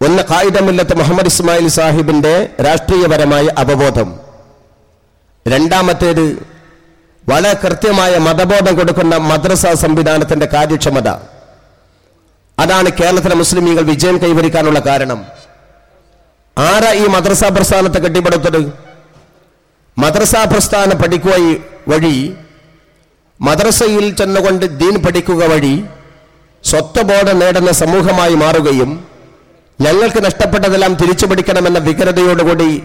S1: ഒന്ന് കായിദമില്ലത്ത് മുഹമ്മദ് ഇസ്മായിൽ സാഹിബിന്റെ രാഷ്ട്രീയപരമായ അവബോധം. രണ്ടാമത്തേത് വളരെ കൃത്യമായ മതബോധം കൊടുക്കുന്ന മദ്രസ സംവിധാനത്തിന്റെ കാര്യക്ഷമത. അതാണ് കേരളത്തിലെ മുസ്ലിമീങ്ങൾ വിജയം കൈവരിക്കാനുള്ള കാരണം. ആരാ ഈ മദ്രസ പ്രസ്ഥാനത്തെ കെട്ടിപ്പടുത്തത്? മദ്രസ പ്രസ്ഥാനം പഠിക്കുക വഴി മദ്രസയിൽ ചെന്നുകൊണ്ട് ദീൻ പഠിക്കുക വഴി സ്വത്വബോധം നേടുന്ന സമൂഹമായി മാറുകയും ഞങ്ങൾക്ക് നഷ്ടപ്പെട്ടതെല്ലാം തിരിച്ചു പിടിക്കണമെന്ന വികരതയോടുകൂടി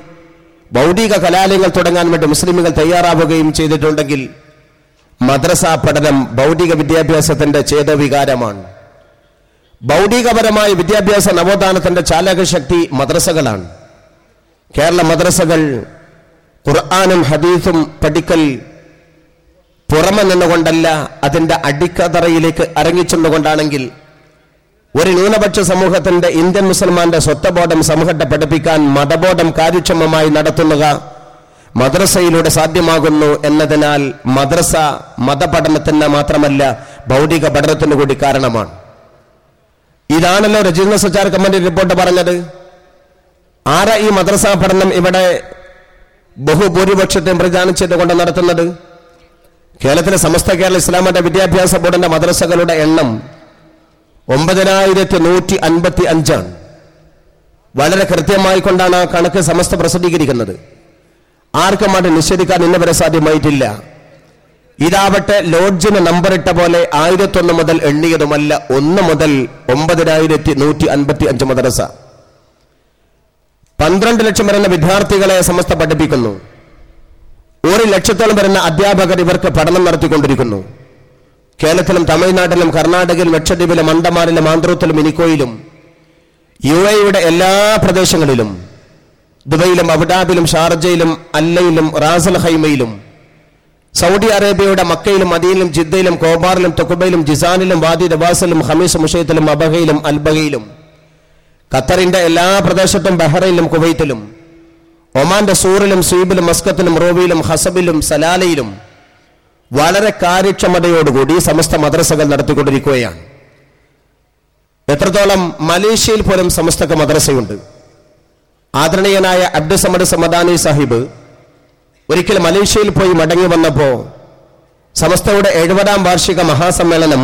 S1: ഭൗതിക കലാലയങ്ങൾ തുടങ്ങാൻ വേണ്ടി മുസ്ലിമുകൾ തയ്യാറാവുകയും ചെയ്തിട്ടുണ്ടെങ്കിൽ മദ്രസ പഠനം ഭൗതിക വിദ്യാഭ്യാസത്തിന്റെ ചേതവികാരമാണ്. ഭൗതികപരമായ വിദ്യാഭ്യാസ നവോത്ഥാനത്തിന്റെ ചാലകശക്തി മദ്രസകളാണ്. കേരള മദ്രസകൾ ഖുർആാനും ഹദീസും പഠിക്കൽ പുറമെ നിന്നുകൊണ്ടല്ല അതിന്റെ അടിക്കതറയിലേക്ക് ഇറങ്ങിച്ചെന്നുകൊണ്ടാണെങ്കിൽ ഒരു ന്യൂനപക്ഷ സമൂഹത്തിന്റെ ഇന്ത്യൻ മുസൽമാന്റെ സ്വത്വബോധം സമൂഹത്തെ പഠിപ്പിക്കാൻ മതബോധം കാര്യക്ഷമമായി നടത്തുക മദ്രസയിലൂടെ സാധ്യമാകുന്നു എന്നതിനാൽ മദ്രസ മതപഠനത്തിന് മാത്രമല്ല ഭൗതിക പഠനത്തിന് കൂടി കാരണമാണ്. ഇതാണല്ലോ രജീന്ദ്ര സച്ചാർ കമ്മിറ്റി റിപ്പോർട്ട് പറഞ്ഞത്. ആരാ ഈ മദ്രസ പഠനം ഇവിടെ ബഹുഭൂരിപക്ഷത്തെ പ്രചാരണം ചെയ്തുകൊണ്ട് നടത്തുന്നത്? കേരളത്തിലെ സമസ്ത കേരള ഇസ്ലാം മത വിദ്യാഭ്യാസ ബോർഡിന്റെ മദ്രസകളുടെ എണ്ണം ഒമ്പതിനായിരത്തി നൂറ്റി അൻപത്തി അഞ്ചാണ് വളരെ കൃത്യമായി കൊണ്ടാണ് ആ കണക്ക് സമസ്ത പ്രസിദ്ധീകരിക്കുന്നത്. ആർക്കും അത് നിഷേധിക്കാൻ ഇന്ന് വരെ സാധ്യമായിട്ടില്ല. ഇതാവട്ടെ ലോഡ്ജിന് നമ്പറിട്ട പോലെ ആയിരത്തൊന്ന് മുതൽ എണ്ണിയതുമല്ല ഒന്ന് മുതൽ ഒമ്പതിനായിരത്തി നൂറ്റി അൻപത്തി അഞ്ച് മദ്രസ. പന്ത്രണ്ട് ലക്ഷം വരുന്ന വിദ്യാർത്ഥികളെ സമസ്ത പഠിപ്പിക്കുന്നു. ഒരു ലക്ഷത്തോളം വരുന്ന അധ്യാപകർ ഇവർക്ക് പഠനം നടത്തിക്കൊണ്ടിരിക്കുന്നു. കേരളത്തിലും തമിഴ്നാട്ടിലും കർണാടകയിലും ലക്ഷദ്വീപിലും അണ്ടമാനിലും ആന്ധ്രത്തിലും ഇനിക്കോയിലും യു എയുടെ എല്ലാ പ്രദേശങ്ങളിലും ദുബൈയിലും അബുദാബിലും ഷാർജയിലും അല്ലയിലും റാസൽ ഹൈമയിലും സൗദി അറേബ്യയുടെ മക്കയിലും മദീനിലും ജിദ്ദയിലും കോബാറിലും തൊക്കുബയിലും ജിസാനിലും വാദി ദബാസിലും ഹമീസ് മുഷയത്തിലും അബഹയിലും അൽബഹയിലും ഖത്തറിന്റെ എല്ലാ പ്രദേശത്തും ബഹ്റൈനിലും കുവൈത്തിലും ഒമാന്റെ സൂറിലും സ്വീബിലും മസ്കത്തിലും റോബിയിലും ഹസബിലും സലാലയിലും വളരെ കാര്യക്ഷമതയോടുകൂടി സമസ്ത മദ്രസകൾ നടത്തിക്കൊണ്ടിരിക്കുകയാണ്. എത്രത്തോളം മലേഷ്യയിൽ പോലും സമസ്തക്ക് മദ്രസയുണ്ട്. ആദരണീയനായ അബ്ദുസമദ് സമദാനി സാഹിബ് ഒരിക്കൽ മലേഷ്യയിൽ പോയി മടങ്ങി വന്നപ്പോ സമസ്തയുടെ എഴുപതാം വാർഷിക മഹാസമ്മേളനം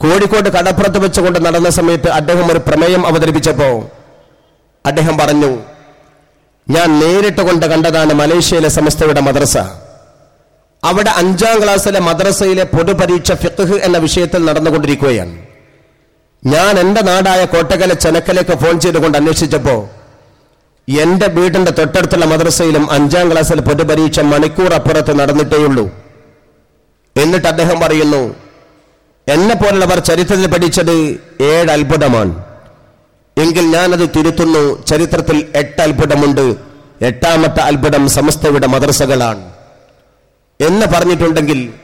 S1: കോഴിക്കോട് കടപ്പുറത്ത് വെച്ചുകൊണ്ട് നടന്ന സമയത്ത് അദ്ദേഹം ഒരു പ്രമേയം അവതരിപ്പിച്ചപ്പോൾ അദ്ദേഹം പറഞ്ഞു ഞാൻ നേരിട്ട് കൊണ്ട് കണ്ടതാണ് മലേഷ്യയിലെ സമസ്തയുടെ മദ്രസ. അവിടെ അഞ്ചാം ക്ലാസ്സിലെ മദ്രസയിലെ പൊതുപരീക്ഷ ഫിഖ് എന്ന വിഷയത്തിൽ നടന്നുകൊണ്ടിരിക്കുകയാണ്. ഞാൻ എന്റെ നാടായ കോട്ടക്കല ചെനക്കലേക്ക് ഫോൺ ചെയ്തുകൊണ്ട് അന്വേഷിച്ചപ്പോൾ എന്റെ വീടിന്റെ തൊട്ടടുത്തുള്ള മദ്രസയിലും അഞ്ചാം ക്ലാസ്സിലെ പൊതുപരീക്ഷ മണിക്കൂർ അപ്പുറത്ത് നടന്നിട്ടേയുള്ളൂ. എന്നിട്ട് അദ്ദേഹം പറയുന്നു എന്നെ പോലുള്ളവർ ചരിത്രത്തിൽ പഠിച്ചത് ഏഴ് അത്ഭുതമാണ്. എങ്കിൽ ഞാനത് തിരുത്തുന്നു. ചരിത്രത്തിൽ എട്ട് അത്ഭുതമുണ്ട്. എട്ടാമത്തെ അത്ഭുതം സമസ്തയുടെ മദ്രസകളാണ്. എന്ന് പറഞ്ഞിട്ടുണ്ടെങ്കിൽ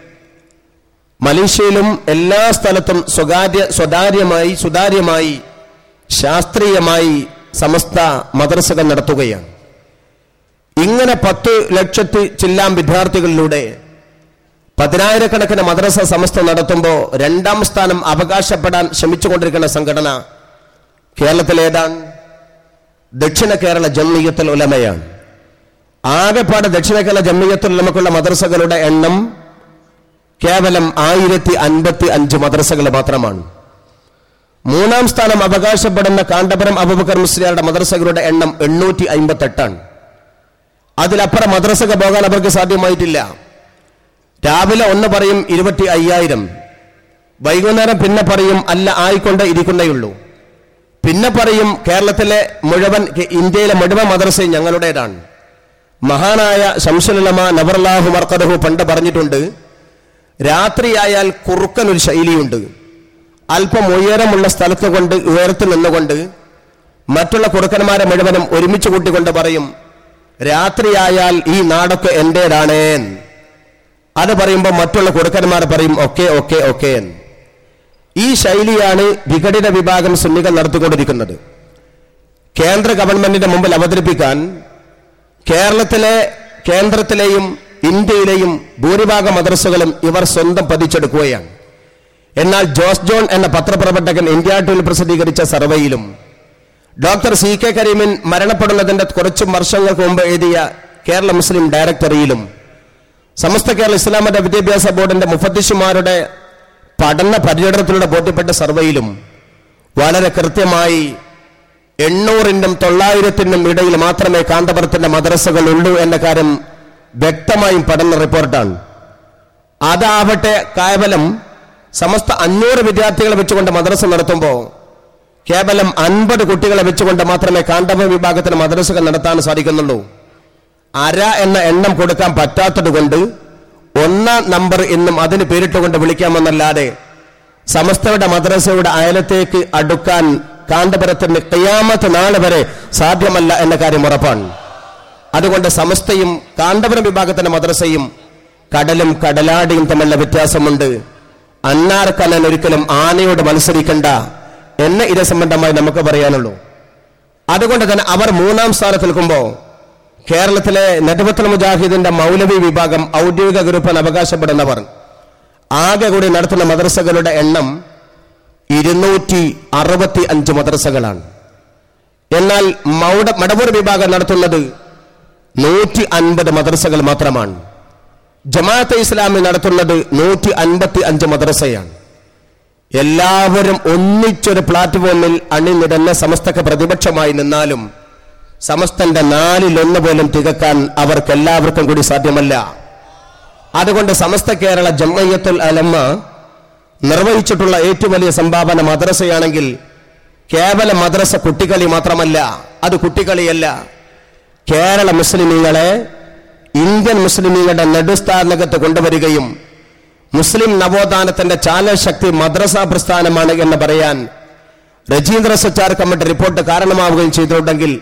S1: മലേഷ്യയിലും എല്ലാ സ്ഥലത്തും സ്വകാര്യ സ്വതാര്യമായി സുതാര്യമായി ശാസ്ത്രീയമായി സമസ്ത മദ്രസകൾ നടത്തുകയാണ്. ഇങ്ങനെ പത്ത് ലക്ഷത്തി ചില്ലാം വിദ്യാർത്ഥികളിലൂടെ പതിനായിരക്കണക്കിന് മദ്രസ സമസ്ത നടത്തുമ്പോൾ രണ്ടാം സ്ഥാനം അവകാശപ്പെടാൻ ശ്രമിച്ചുകൊണ്ടിരിക്കുന്ന സംഘടന കേരളത്തിലേതാണ്. ദക്ഷിണ കേരള ജമ്മിയത്തുൽ ഉലമയാണ്. ആകെപ്പാട് ദക്ഷിണ കേരള ജമ്മിയത്തുൽ ഉലമക്കുള്ള മദ്രസകളുടെ എണ്ണം കേവലം ആയിരത്തി അൻപത്തി അഞ്ച് മദ്രസകൾ മാത്രമാണ്. മൂന്നാം സ്ഥാനം അവകാശപ്പെടുന്ന കാന്തപുരം അബുബക്കർ മുസ്ലിയാരുടെ മദ്രസകളുടെ എണ്ണം എണ്ണൂറ്റി അതിലപ്പുറം മദ്രസക പോകാൻ അവർക്ക് സാധ്യമായിട്ടില്ല. രാവിലെ ഒന്ന് പറയും ഇരുപത്തി അയ്യായിരം. വൈകുന്നേരം പിന്നെ പറയും അല്ല ആയിക്കൊണ്ട് ഇരിക്കുന്നേയുള്ളൂ പിന്നെ പറയും കേരളത്തിലെ മുഴുവൻ ഇന്ത്യയിലെ മുഴുവൻ മദ്രസയും ഞങ്ങളുടേതാണ്. മഹാനായ ശംസുലമ നബർലാഹു മർക്കദഹു പണ്ട് പറഞ്ഞിട്ടുണ്ട് രാത്രിയായാൽ കുറുക്കൻ ഒരു ശൈലിയുണ്ട്. അല്പം ഉയരമുള്ള സ്ഥലത്ത് കൊണ്ട് ഉയരത്തിൽ നിന്നുകൊണ്ട് മറ്റുള്ള കുറുക്കന്മാരെ മുഴുവനും ഒരുമിച്ച് കൂട്ടിക്കൊണ്ട് പറയും രാത്രിയായാൽ ഈ നാടൊക്കെ എന്റേതാണേ അത് പറയുമ്പോൾ മറ്റുള്ള കൊടുക്കന്മാർ പറയും ഓക്കെ ഓക്കെ ഓക്കെ ഈ ശൈലിയാണ് വിഘടിത വിഭാഗം സുന്നികൾ നടത്തിക്കൊണ്ടിരിക്കുന്നത്. കേന്ദ്ര ഗവൺമെന്റിന്റെ മുമ്പിൽ അവതരിപ്പിക്കാൻ കേരളത്തിലെ കേന്ദ്രത്തിലെയും ഇന്ത്യയിലെയും ഭൂരിഭാഗം മദ്രസകളും ഇവർ സ്വന്തം പതിച്ചെടുക്കുകയാണ്. എന്നാൽ ജോസ് ജോൺ എന്ന പത്രപ്രവർത്തകൻ ഇന്ത്യ ടൂൽ പ്രസിദ്ധീകരിച്ച സർവേയിലും ഡോക്ടർ സി കെ കരീമിൻ മരണപ്പെടുന്നതിന്റെ കുറച്ചു വർഷങ്ങൾക്ക് മുമ്പ് എഴുതിയ കേരള മുസ്ലിം ഡയറക്ടറിയിലും സമസ്ത കേരള ഇസ്ലാമത വിദ്യാഭ്യാസ ബോർഡിന്റെ മുഫദ്ദിഷുമാരുടെ പഠന പര്യടനത്തിലൂടെ ബോധ്യപ്പെട്ട സർവേയിലും വളരെ കൃത്യമായി എണ്ണൂറിനും തൊള്ളായിരത്തിനും ഇടയിൽ മാത്രമേ കാന്തപുരത്തിന്റെ മദ്രസകൾ ഉള്ളൂ എന്ന കാര്യം വ്യക്തമായും പഠന റിപ്പോർട്ടാണ്. അതാവട്ടെ കേവലം സമസ്ത അഞ്ഞൂറ് വിദ്യാർത്ഥികളെ വെച്ചുകൊണ്ട് മദ്രസ നടത്തുമ്പോൾ കേവലം അൻപത് കുട്ടികളെ വെച്ചുകൊണ്ട് മാത്രമേ കാന്തപുരം വിഭാഗത്തിന് മദ്രസകൾ നടത്താൻ സാധിക്കുന്നുള്ളൂ. അര എന്ന എണ്ണം കൊടുക്കാൻ പറ്റാത്തത് കൊണ്ട് ഒന്നാം നമ്പർ എന്നും അതിന് പേരിട്ടുകൊണ്ട് വിളിക്കാമെന്നല്ലാതെ സമസ്തയുടെ മദ്രസയുടെ അയലത്തേക്ക് അടുക്കാൻ കാന്തപുരത്തിന് കയ്യാമത്ത് നാളെ വരെ സാധ്യമല്ല എന്ന കാര്യം ഉറപ്പാണ്. അതുകൊണ്ട് സമസ്തയും കാന്തപുരം വിഭാഗത്തിന്റെ മദ്രസയും കടലും കടലാടിയും തമ്മിലുള്ള വ്യത്യാസമുണ്ട്. അന്നാർക്കല്ലൻ ഒരിക്കലും ആനയോട് മത്സരിക്കണ്ട എന്ന ഇത് സംബന്ധമായി നമുക്ക് പറയാനുള്ളൂ. അതുകൊണ്ട് തന്നെ അവർ മൂന്നാം സ്ഥാനത്ത് നിൽക്കുമ്പോൾ കേരളത്തിലെ നെടുപത്തൽ മുജാഹിദിന്റെ മൗലവി വിഭാഗം ഔദ്യോഗിക ഗ്രൂപ്പിന് അവകാശപ്പെടുന്നവർ. ആകെ കൂടി നടത്തുന്ന മദ്രസകളുടെ എണ്ണം ഇരുന്നൂറ്റി അറുപത്തി അഞ്ച് മദ്രസകളാണ്. എന്നാൽ മൗഡ മടവൂർ വിഭാഗം നടത്തുന്നത് നൂറ്റി അൻപത് മദ്രസകൾ മാത്രമാണ്. ജമാഅത്തെ ഇസ്ലാമി നടത്തുന്നത് നൂറ്റി അൻപത്തി അഞ്ച് മദ്രസയാണ്. എല്ലാവരും ഒന്നിച്ചൊരു പ്ലാറ്റ്ഫോമിൽ അണിനിരന്ന സമസ്തക്ക് പ്രതിപക്ഷമായി നിന്നാലും സമസ്തന്റെ നാലിൽ ഒന്ന് പോലും തികക്കാൻ അവർക്ക് എല്ലാവർക്കും കൂടി സാധ്യമല്ല. അതുകൊണ്ട് സമസ്ത കേരള ജമ്മയ്യത്തുൽ അലമ്മ നിർവഹിച്ചിട്ടുള്ള ഏറ്റവും വലിയ സംഭാവന മദ്രസയാണെങ്കിൽ കേവല മദ്രസ കുട്ടികളി മാത്രമല്ല അത് കുട്ടികളിയല്ല. കേരള മുസ്ലിമീങ്ങളെ ഇന്ത്യൻ മുസ്ലിമീങ്ങളുടെ നെടുസ്ഥാനകത്ത് കൊണ്ടുവരികയും മുസ്ലിം നവോത്ഥാനത്തിന്റെ ചാലശക്തി മദ്രസ പ്രസ്ഥാനമാണ് എന്ന് പറയാൻ രജീന്ദ്ര സച്ചാർ കമ്മിറ്റി റിപ്പോർട്ട് കാരണമാവുകയും ചെയ്തിട്ടുണ്ടെങ്കിൽ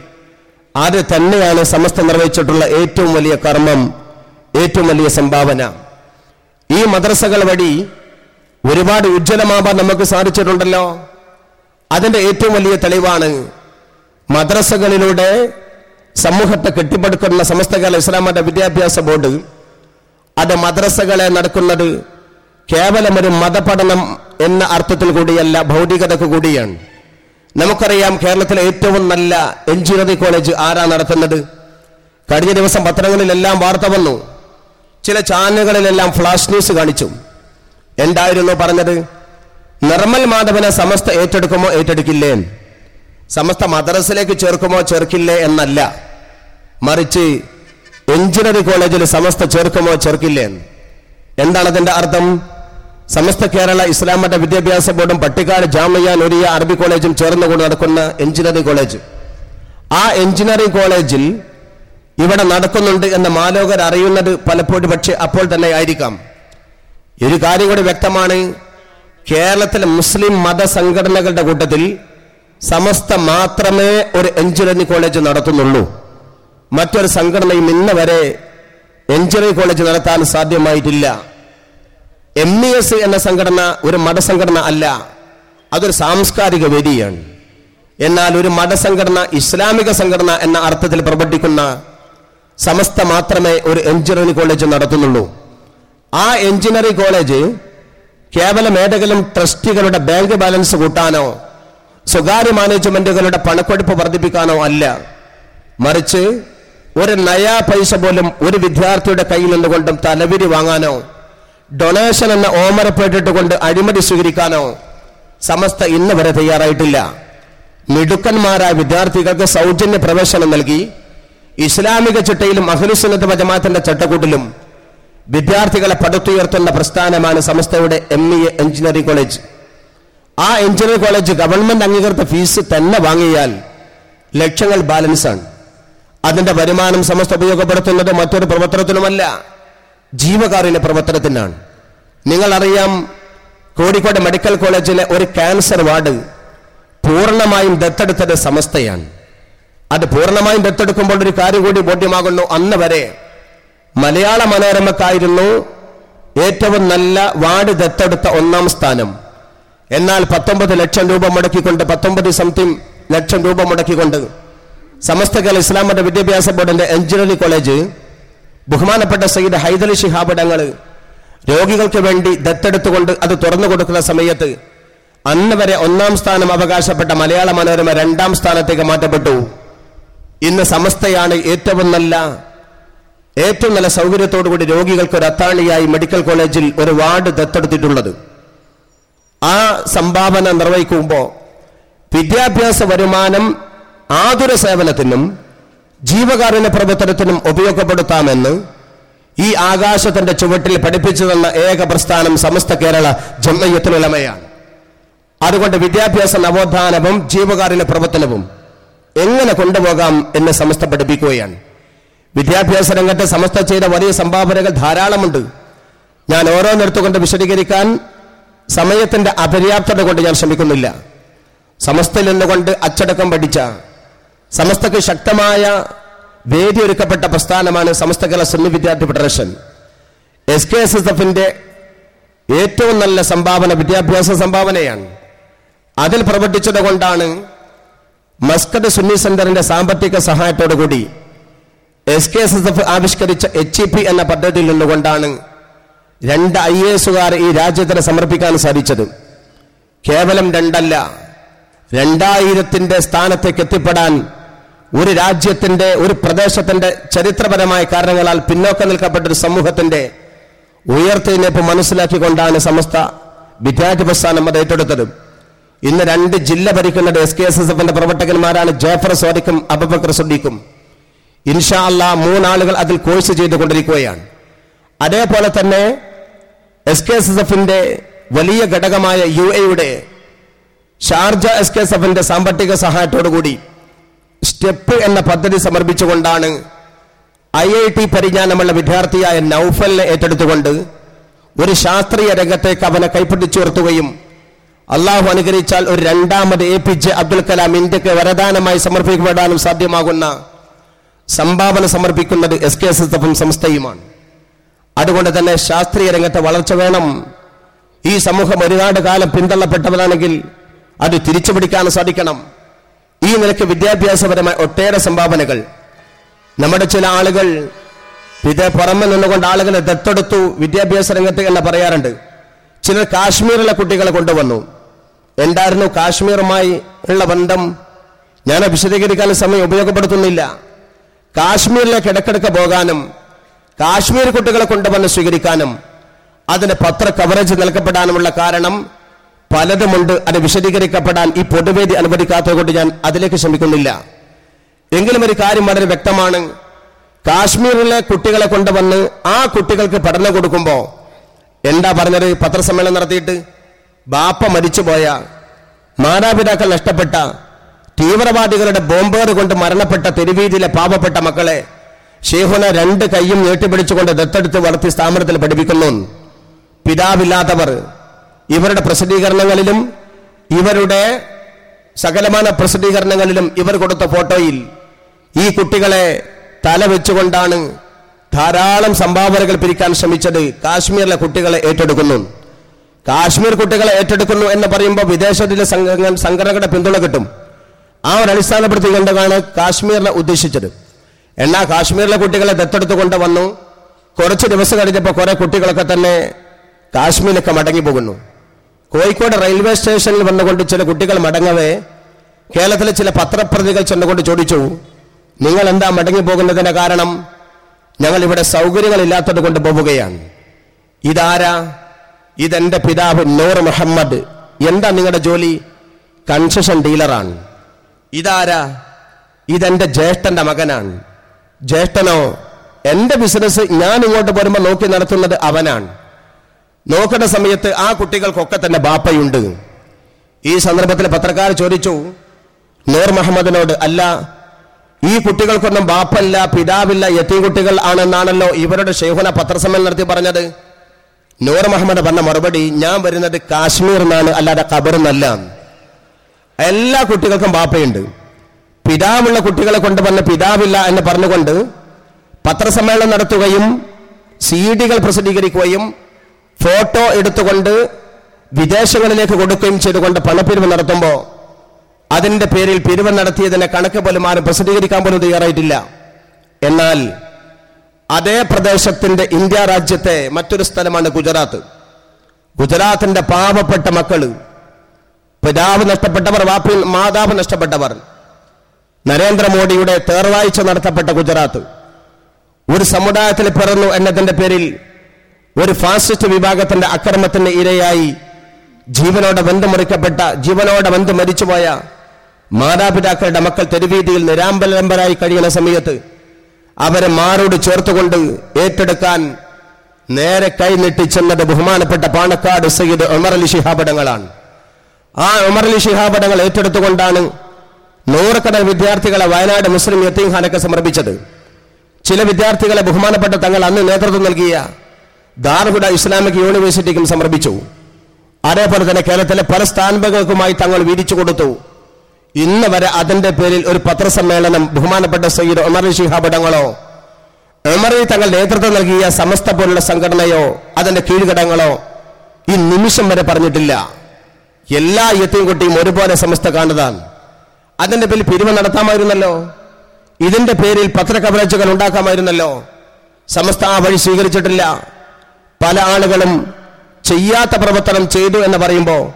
S1: അത് തന്നെയാണ് സമസ്ത നിർവഹിച്ചിട്ടുള്ള ഏറ്റവും വലിയ കർമ്മം ഏറ്റവും വലിയ സംഭാവന. ഈ മദ്രസകൾ വഴി ഒരുപാട് ഉജ്ജ്വലമാവാൻ നമുക്ക് സാധിച്ചിട്ടുണ്ടല്ലോ. അതിന്റെ ഏറ്റവും വലിയ തെളിവാണ് മദ്രസകളിലൂടെ സമൂഹത്തെ കെട്ടിപ്പടുക്കുന്ന സമസ്ത കേരള ഇസ്ലാമത വിദ്യാഭ്യാസ ബോർഡ് അത് മദ്രസകളെ നടക്കുന്നത് കേവലം ഒരു മതപഠനം എന്ന അർത്ഥത്തിൽ കൂടിയല്ല ഭൗതികതക്ക് കൂടിയാണ്. നമുക്കറിയാം കേരളത്തിലെ ഏറ്റവും നല്ല എഞ്ചിനീയറിംഗ് കോളേജ് ആരാ നടത്തുന്നത്? കഴിഞ്ഞ ദിവസം പത്രങ്ങളിലെല്ലാം വാർത്ത വന്നു. ചില ചാനലുകളിലെല്ലാം ഫ്ലാഷ് ന്യൂസ് കാണിച്ചു. എന്തായിരുന്നു പറഞ്ഞത്? നിർമ്മൽ മാധവനെ സമസ്ത ഏറ്റെടുക്കുമോ ഏറ്റെടുക്കില്ലേ? സമസ്ത മദ്രസിലേക്ക് ചേർക്കുമോ ചേർക്കില്ലേ എന്നല്ല. മറിച്ച് എഞ്ചിനീയറിംഗ് കോളേജിൽ സമസ്ത ചേർക്കുമോ ചേർക്കില്ലേ? എന്താണ് അതിന്റെ അർത്ഥം? സമസ്ത കേരള ഇസ്ലാം മത വിദ്യാഭ്യാസ ബോർഡും പട്ടിക്കാട് ജാമിയ നൊരിയ അറബി കോളേജും ചേർന്നുകൊണ്ട് നടക്കുന്ന എഞ്ചിനീയറിംഗ് കോളേജ്. ആ എഞ്ചിനീയറിംഗ് കോളേജിൽ ഇവിടെ നടക്കുന്നുണ്ട് എന്ന് മാലോകർ അറിയുന്നത് പലപ്പോഴും പക്ഷേ അപ്പോൾ തന്നെ ആയിരിക്കാം ഒരു കാര്യം കൂടി വ്യക്തമാണ്. കേരളത്തിലെ മുസ്ലിം മതസംഘടനകളുടെ കൂട്ടത്തിൽ സമസ്ത മാത്രമേ ഒരു എഞ്ചിനീയറിംഗ് കോളേജ് നടത്തുന്നുള്ളൂ. മറ്റൊരു സംഘടനയും ഇന്ന് വരെ എഞ്ചിനീയറിംഗ് കോളേജ് നടത്താൻ സാധ്യമായിട്ടില്ല. എം ഇ എസ് എന്ന സംഘടന ഒരു മതസംഘടന അല്ല. അതൊരു സാംസ്കാരിക വേദിയാണ്. എന്നാൽ ഒരു മതസംഘടന ഇസ്ലാമിക സംഘടന എന്ന അർത്ഥത്തിൽ പ്രവർത്തിക്കുന്ന സമസ്ത മാത്രമേ ഒരു എഞ്ചിനീയറിംഗ് കോളേജ് നടത്തുന്നുള്ളൂ. ആ എഞ്ചിനീയറിംഗ് കോളേജ് കേവലം ഏതെങ്കിലും ട്രസ്റ്റികളുടെ ബാങ്ക് ബാലൻസ് കൂട്ടാനോ സ്വകാര്യ മാനേജ്മെന്റുകളുടെ പണക്കൊഴുപ്പ് വർദ്ധിപ്പിക്കാനോ അല്ല. മറിച്ച് ഒരു നയാ പൈസ പോലും ഒരു വിദ്യാർത്ഥിയുടെ കയ്യിൽ നിന്നുകൊണ്ടും തലവിരി വാങ്ങാനോ ഡൊണേഷൻ എന്ന ഓമരപ്പെട്ടിട്ട് കൊണ്ട് അഴിമതി സ്വീകരിക്കാനോ സമസ്ത ഇന്ന് വരെ തയ്യാറായിട്ടില്ല. മിടുക്കന്മാരായ വിദ്യാർത്ഥികൾക്ക് സൗജന്യ പ്രവേശനം നൽകി. ഇസ്ലാമിക ചിട്ടയിലും അഖിലുസുന്നത്ത് ജമാഅത്തിന്റെ ചട്ടക്കൂട്ടിലും വിദ്യാർത്ഥികളെ പടുത്തുയർത്തുന്ന പ്രസ്ഥാനമാണ് സമസ്തയുടെ എം ഇ എഞ്ചിനീയറിംഗ് കോളേജ് ആ എഞ്ചിനീയറിംഗ് കോളേജ് ഗവൺമെന്റ് അംഗീകൃത ഫീസ് തന്നെ വാങ്ങിയാൽ ലക്ഷങ്ങൾ ബാലൻസാണ് അതിന്റെ വരുമാനം സമസ്ത ഉപയോഗപ്പെടുത്തുന്നത് മറ്റൊരു പ്രവർത്തനത്തിനുമല്ല ജീവകാരുണ്യ പ്രവർത്തനത്തിനാണ്. നിങ്ങൾ അറിയാം കോഴിക്കോട് മെഡിക്കൽ കോളേജിലെ ഒരു ക്യാൻസർ വാർഡ് പൂർണമായും ദത്തെടുത്തത് സമസ്തയാണ്. അത് പൂർണമായും ദത്തെടുക്കുമ്പോൾ ഒരു കാര്യം കൂടി ബോധ്യമാകുന്നു. അന്ന് വരെ മലയാള മനോരമക്കായിരുന്നു ഏറ്റവും നല്ല വാർഡ് ദത്തെടുത്ത ഒന്നാം സ്ഥാനം. എന്നാൽ പത്തൊമ്പത് ലക്ഷം രൂപ മുടക്കിക്കൊണ്ട് പത്തൊമ്പത് സംതിങ് ലക്ഷം രൂപ മുടക്കിക്കൊണ്ട് സമസ്ത കേരള ഇസ്ലാം മത വിദ്യാഭ്യാസ ബോർഡിന്റെ എഞ്ചിനീയറിംഗ് കോളേജ് ബഹുമാനപ്പെട്ട സയ്യിദ് ഹൈദലി ശിഹാബടങ്ങൾ രോഗികൾക്ക് വേണ്ടി ദത്തെടുത്തുകൊണ്ട് അത് തുറന്നു കൊടുക്കുന്ന സമയത്ത് അന്ന് വരെ ഒന്നാം സ്ഥാനം അവകാശപ്പെട്ട മലയാള മനോരമ രണ്ടാം സ്ഥാനത്തേക്ക് മാറ്റപ്പെട്ടു. ഇന്ന് സമസ്തയാണ് ഏറ്റവും നല്ല ഏറ്റവും നല്ല സൗകര്യത്തോടുകൂടി രോഗികൾക്ക് ഒരു അത്താണിയായി മെഡിക്കൽ കോളേജിൽ ഒരു വാർഡ് ദത്തെടുത്തിട്ടുള്ളത്. ആ സംഭാവന നിർവഹിക്കുമ്പോൾ വിദ്യാഭ്യാസ വരുമാനം ആതുര സേവനത്തിനും ജീവകാരുണ്യ പ്രവർത്തനത്തിനും ഉപയോഗപ്പെടുത്താമെന്ന് ഈ ആകാശത്തിന്റെ ചുവട്ടിൽ പഠിപ്പിച്ചു തന്ന ഏക പ്രസ്ഥാനം സമസ്ത കേരള ജമ്മയത്തിനുലമയാണ് അതുകൊണ്ട് വിദ്യാഭ്യാസ നവോത്ഥാനവും ജീവകാരുണ്യ പ്രവർത്തനവും എങ്ങനെ കൊണ്ടുപോകാം എന്ന് സമസ്ത പഠിപ്പിക്കുകയാണ്. വിദ്യാഭ്യാസ രംഗത്തെ സമസ്ത ചെയ്ത വലിയ സംഭാവനകൾ ധാരാളമുണ്ട്. ഞാൻ ഓരോന്നെടുത്തുകൊണ്ട് വിശദീകരിക്കാൻ സമയത്തിന്റെ അപര്യാപ്തത കൊണ്ട് ഞാൻ ശ്രമിക്കുന്നില്ല. സമസ്തയിൽ നിന്നുകൊണ്ട് അച്ചടക്കം പഠിച്ച സമസ്തക്ക് ശക്തമായ വേദി ഒരുക്കപ്പെട്ട പ്രസ്ഥാനമാണ് Samastha Kerala Sunni Vidyarthi federation. S K S S എഫിന്റെ ഏറ്റവും നല്ല സംഭാവന വിദ്യാഭ്യാസ സംഭാവനയാണ്. അതിൽ പ്രവർത്തിച്ചത് കൊണ്ടാണ് മസ്കറ്റ് സുന്നി സെന്ററിന്റെ സാമ്പത്തിക സഹായത്തോടു കൂടി S K S S F ആവിഷ്കരിച്ച എച്ച് ഇ പി എന്ന പദ്ധതിയിൽ നിന്നുകൊണ്ടാണ് രണ്ട് ഐ എ എസുകാർ ഈ രാജ്യത്തിന് സമർപ്പിക്കാൻ സാധിച്ചത്. കേവലം രണ്ടല്ല രണ്ടായിരത്തിന്റെ സ്ഥാനത്തേക്ക് എത്തിപ്പെടാൻ ഒരു രാജ്യത്തിന്റെ ഒരു പ്രദേശത്തിന്റെ ചരിത്രപരമായ കാരണങ്ങളാൽ പിന്നോക്കം നിൽക്കപ്പെട്ട ഒരു സമൂഹത്തിന്റെ ഉയർത്തെഴുന്നേപ്പ് മനസ്സിലാക്കിക്കൊണ്ടാണ് സമസ്ത വിദ്യാർത്ഥി പ്രസ്ഥാനം അത് ഏറ്റെടുത്തത്. ഇന്ന് രണ്ട് ജില്ല ഭരിക്കുന്നത് എസ് കെ എസ് എസ് എഫിന്റെ പ്രവർത്തകന്മാരാണ് ജോഫർ സോദിക്കും അബബക്കർ സുദ്ദീഖും. ഇൻഷാ അല്ല മൂന്നാളുകൾ അതിൽ കോഴ്സ് ചെയ്തുകൊണ്ടിരിക്കുകയാണ്. അതേപോലെ തന്നെ എസ് കെ എസ് എസ് എഫിന്റെ വലിയ ഘടകമായ യു എയുടെ ഷാർജ എസ് കെ എസ് എഫിന്റെ സാമ്പത്തിക സഹായത്തോടുകൂടി സ്റ്റെപ്പ് എന്ന പദ്ധതി സമർപ്പിച്ചുകൊണ്ടാണ് ഐ ഐ ടി പരിജ്ഞാനമുള്ള വിദ്യാർത്ഥിയായ നൌഫലിനെ ഏറ്റെടുത്തുകൊണ്ട് ഒരു ശാസ്ത്രീയ രംഗത്തേക്ക് അവനെ കൈപ്പിടിച്ചുയർത്തുകയും അള്ളാഹു അനുഗ്രഹിച്ചാൽ ഒരു രണ്ടാമത് A P J Abdul Kalam ഇന്ത്യയ്ക്ക് വരദാനമായി സമർപ്പിക്കപ്പെടാനും സാധ്യമാകുന്ന സംഭാവന സമർപ്പിക്കുന്നത് എസ് കെ എസ് എസ് എഫും സംസ്ഥയുമാണ്. അതുകൊണ്ട് തന്നെ ശാസ്ത്രീയ രംഗത്തെ വളർച്ച വേണം. ഈ സമൂഹം ഒരുപാട് കാലം പിന്തള്ളപ്പെട്ടവരാണെങ്കിൽ അത് തിരിച്ചു പിടിക്കാൻ സാധിക്കണം. ഈ നിലയ്ക്ക് വിദ്യാഭ്യാസപരമായ ഒട്ടേറെ സംഭാവനകൾ. നമ്മുടെ ചില ആളുകൾ ഇത് പുറമെ നിന്നുകൊണ്ട് ആളുകളെ ദത്തെടുത്തു വിദ്യാഭ്യാസ രംഗത്ത് എന്ന് പറയാറുണ്ട്. ചിലർ കാശ്മീരിലെ കുട്ടികളെ കൊണ്ടുവന്നു. എന്തായിരുന്നു കാശ്മീറുമായി ഉള്ള ബന്ധം? ഞാൻ വിശദീകരിക്കാൻ സമയം ഉപയോഗപ്പെടുത്തുന്നില്ല. കാശ്മീരിലേക്ക് ഇടക്കിടക്ക് പോകാനും കാശ്മീർ കുട്ടികളെ കൊണ്ടുവന്ന് സ്വീകരിക്കാനും അതിന് പത്ര കവറേജ് നൽകപ്പെടാനുമുള്ള കാരണം പലതുമുണ്ട്. അത് വിശദീകരിക്കപ്പെടാൻ ഈ പൊതുവേദി അനുവദിക്കാത്തതുകൊണ്ട് ഞാൻ അതിലേക്ക് ശ്രമിക്കുന്നില്ല. എങ്കിലും ഒരു കാര്യം വളരെ വ്യക്തമാണ്. കാശ്മീരിലെ കുട്ടികളെ കൊണ്ടുവന്ന് ആ കുട്ടികൾക്ക് പഠനം കൊടുക്കുമ്പോൾ എന്താ പറഞ്ഞത്? പത്രസമ്മേളനം നടത്തിയിട്ട് ബാപ്പ മരിച്ചുപോയ മാതാപിതാക്കൾ നഷ്ടപ്പെട്ട തീവ്രവാദികളുടെ ബോംബേറ് കൊണ്ട് മരണപ്പെട്ട തെരുവീതിയിലെ പാവപ്പെട്ട മക്കളെ ഷേഹുന രണ്ട് കൈയും നീട്ടിപ്പിടിച്ചുകൊണ്ട് ദത്തെടുത്ത് വളർത്തി സ്ഥാപനത്തിൽ പഠിപ്പിക്കുന്നു. പിതാവില്ലാത്തവർ ഇവരുടെ പ്രസിദ്ധീകരണങ്ങളിലും ഇവരുടെ സകലമാന പ്രസിദ്ധീകരണങ്ങളിലും ഇവർ കൊടുത്ത ഫോട്ടോയിൽ ഈ കുട്ടികളെ തല വെച്ചുകൊണ്ടാണ് ധാരാളം സംഭാവനകൾ പിരിക്കാൻ ശ്രമിച്ചത് കാശ്മീരിലെ കുട്ടികളെ ഏറ്റെടുക്കുന്നു. കാശ്മീർ കുട്ടികളെ ഏറ്റെടുക്കുന്നു എന്ന് പറയുമ്പോൾ വിദേശത്തിലെ സംഘ- സംഘടനകളുടെ പിന്തുണ കിട്ടും. ആ ഒരു അടിസ്ഥാനപ്പെടുത്തി കൊണ്ടാണ് കാശ്മീരിനെ ഉദ്ദേശിച്ചത്. എന്നാൽ കാശ്മീരിലെ കുട്ടികളെ ദത്തെടുത്ത് കൊണ്ടുവന്നു. കുറച്ച് ദിവസം കഴിഞ്ഞപ്പോൾ കുറെ കുട്ടികളൊക്കെ തന്നെ കാശ്മീരിലൊക്കെ മടങ്ങി പോകുന്നു കോഴിക്കോട് റെയിൽവേ സ്റ്റേഷനിൽ വന്നുകൊണ്ട് ചില കുട്ടികൾ മടങ്ങവേ കേരളത്തിലെ ചില പത്രപ്രതികൾ ചെന്നുകൊണ്ട് ചോദിച്ചു നിങ്ങൾ എന്താ മടങ്ങി പോകുന്നതിന്റെ കാരണം? ഞങ്ങൾ ഇവിടെ സൗകര്യങ്ങളില്ലാത്തത് കൊണ്ട് പോവുകയാണ്. ഇതാരാ? ഇതെന്റെ പിതാവ് നൂർ മുഹമ്മദ്. എന്താ നിങ്ങളുടെ ജോലി? കൺസഷൻ ഡീലറാണ്. ഇതാരാ? ഇതെന്റെ ജ്യേഷ്ഠന്റെ മകനാണ്. ജ്യേഷ്ഠനോ? എന്റെ ബിസിനസ് ഞാൻ ഇങ്ങോട്ട് വരുമ്പോൾ നോക്കി നടത്തുന്നത് അവനാണ്. നോക്കുന്ന സമയത്ത് ആ കുട്ടികൾക്കൊക്കെ തന്നെ ബാപ്പയുണ്ട്. ഈ സന്ദർഭത്തിൽ പത്രക്കാർ ചോദിച്ചു നൂർ മുഹമ്മദിനോട് അല്ല ഈ കുട്ടികൾക്കൊന്നും ബാപ്പല്ല പിതാവില്ല എത്തി കുട്ടികൾ ആണെന്നാണല്ലോ ഇവരുടെ ഷെയ്ഹുന പത്രസമ്മേളനം നടത്തി പറഞ്ഞത്. നൂർ മുഹമ്മദ് പറഞ്ഞ മറുപടി ഞാൻ വരുന്നത് കാശ്മീർ നിന്നാണ് അല്ലാതെ ഖബറിന്നല്ല. എല്ലാ കുട്ടികൾക്കും ബാപ്പയുണ്ട്. പിതാവുള്ള കുട്ടികളെ കൊണ്ട് പറഞ്ഞ പിതാവില്ല എന്ന് പറഞ്ഞുകൊണ്ട് പത്രസമ്മേളനം നടത്തുകയും സി ഡികൾ പ്രസിദ്ധീകരിക്കുകയും ഫോട്ടോ എടുത്തുകൊണ്ട് വിദേശങ്ങളിലേക്ക് കൊടുക്കുകയും ചെയ്തുകൊണ്ട് പണപ്പിരിവ് നടത്തുമ്പോൾ അതിന്റെ പേരിൽ പിരിവ് നടത്തിയതിനെ കണക്ക് പോലും ആരും പ്രസിദ്ധീകരിക്കാൻ പോലും തയ്യാറായിട്ടില്ല. എന്നാൽ അതേ പ്രദേശത്തിന്റെ ഇന്ത്യ രാജ്യത്തെ മറ്റൊരു സ്ഥലമാണ് ഗുജറാത്ത്. ഗുജറാത്തിന്റെ പാവപ്പെട്ട മക്കൾ പിതാവ് നഷ്ടപ്പെട്ടവർ വാപ്പിൽ മാതാവ് നഷ്ടപ്പെട്ടവർ. നരേന്ദ്രമോദിയുടെ തേർവാഴ്ച നടത്തപ്പെട്ട ഗുജറാത്ത്. ഒരു സമുദായത്തിൽ പിറന്നു എന്നതിന്റെ പേരിൽ ഒരു ഫാസിസ്റ്റ് വിഭാഗത്തിന്റെ അക്രമത്തിന് ഇരയായി ജീവനോടെ ബന്ധമുറിക്കപ്പെട്ട ജീവനോടെ ബന്ധം മരിച്ചുപോയ മാതാപിതാക്കളുടെ മക്കൾ തെരുവീതിയിൽ നിരാംബലംബരായി കഴിയുന്ന സമയത്ത് അവരെ മാറോട് ചേർത്തുകൊണ്ട് ഏറ്റെടുക്കാൻ നേരെ കൈനീട്ടി ചെന്നത് ബഹുമാനപ്പെട്ട പാണക്കാട് സയ്യിദ് ഉമർ അലി ശിഹാബടങ്ങളാണ് ആ ഉമർ അലി ശിഹാബടങ്ങൾ ഏറ്റെടുത്തുകൊണ്ടാണ് നൂറക്കണക്കിന് വിദ്യാർത്ഥികളെ വയനാട് മുസ്ലിം യത്തീംഖാനൊക്കെ സമർപ്പിച്ചത്. ചില വിദ്യാർത്ഥികളെ ബഹുമാനപ്പെട്ട തങ്ങൾ അന്ന് നേതൃത്വം നൽകിയ ദാർഹുഡ ഇസ്ലാമിക് യൂണിവേഴ്സിറ്റിക്കും സമർപ്പിച്ചു. അതേപോലെ തന്നെ കേരളത്തിലെ പല സ്ഥാനപകൾക്കുമായി തങ്ങൾ വീതിച്ചു കൊടുത്തു. ഇന്ന് വരെ അതിന്റെ പേരിൽ ഒരു പത്രസമ്മേളനം ബഹുമാനപ്പെട്ട സയ്യിദ് ഉമർ അലി ശിഹാബടങ്ങളോ ഉമറി തങ്ങൾ നേതൃത്വം നൽകിയ സമസ്ത പോലുള്ള സംഘടനയോ അതിന്റെ കീഴ്ഘടങ്ങളോ ഈ നിമിഷം വരെ പറഞ്ഞിട്ടില്ല. എല്ലാ യത്തീം കുട്ടിയും ഒരുപോലെ സമസ്ത കാണുന്നതാണ്. അതിന്റെ പേരിൽ പിരിവ് നടത്താമായിരുന്നല്ലോ. ഇതിന്റെ പേരിൽ പത്ര കവറേജുകൾ ഉണ്ടാക്കാമായിരുന്നല്ലോ. സമസ്ത ആ വഴി സ്വീകരിച്ചിട്ടില്ല. പല ആളുകളും ചെയ്യാത്ത പ്രവർത്തനം ചെയ്തു എന്ന് പറയുമ്പോൾ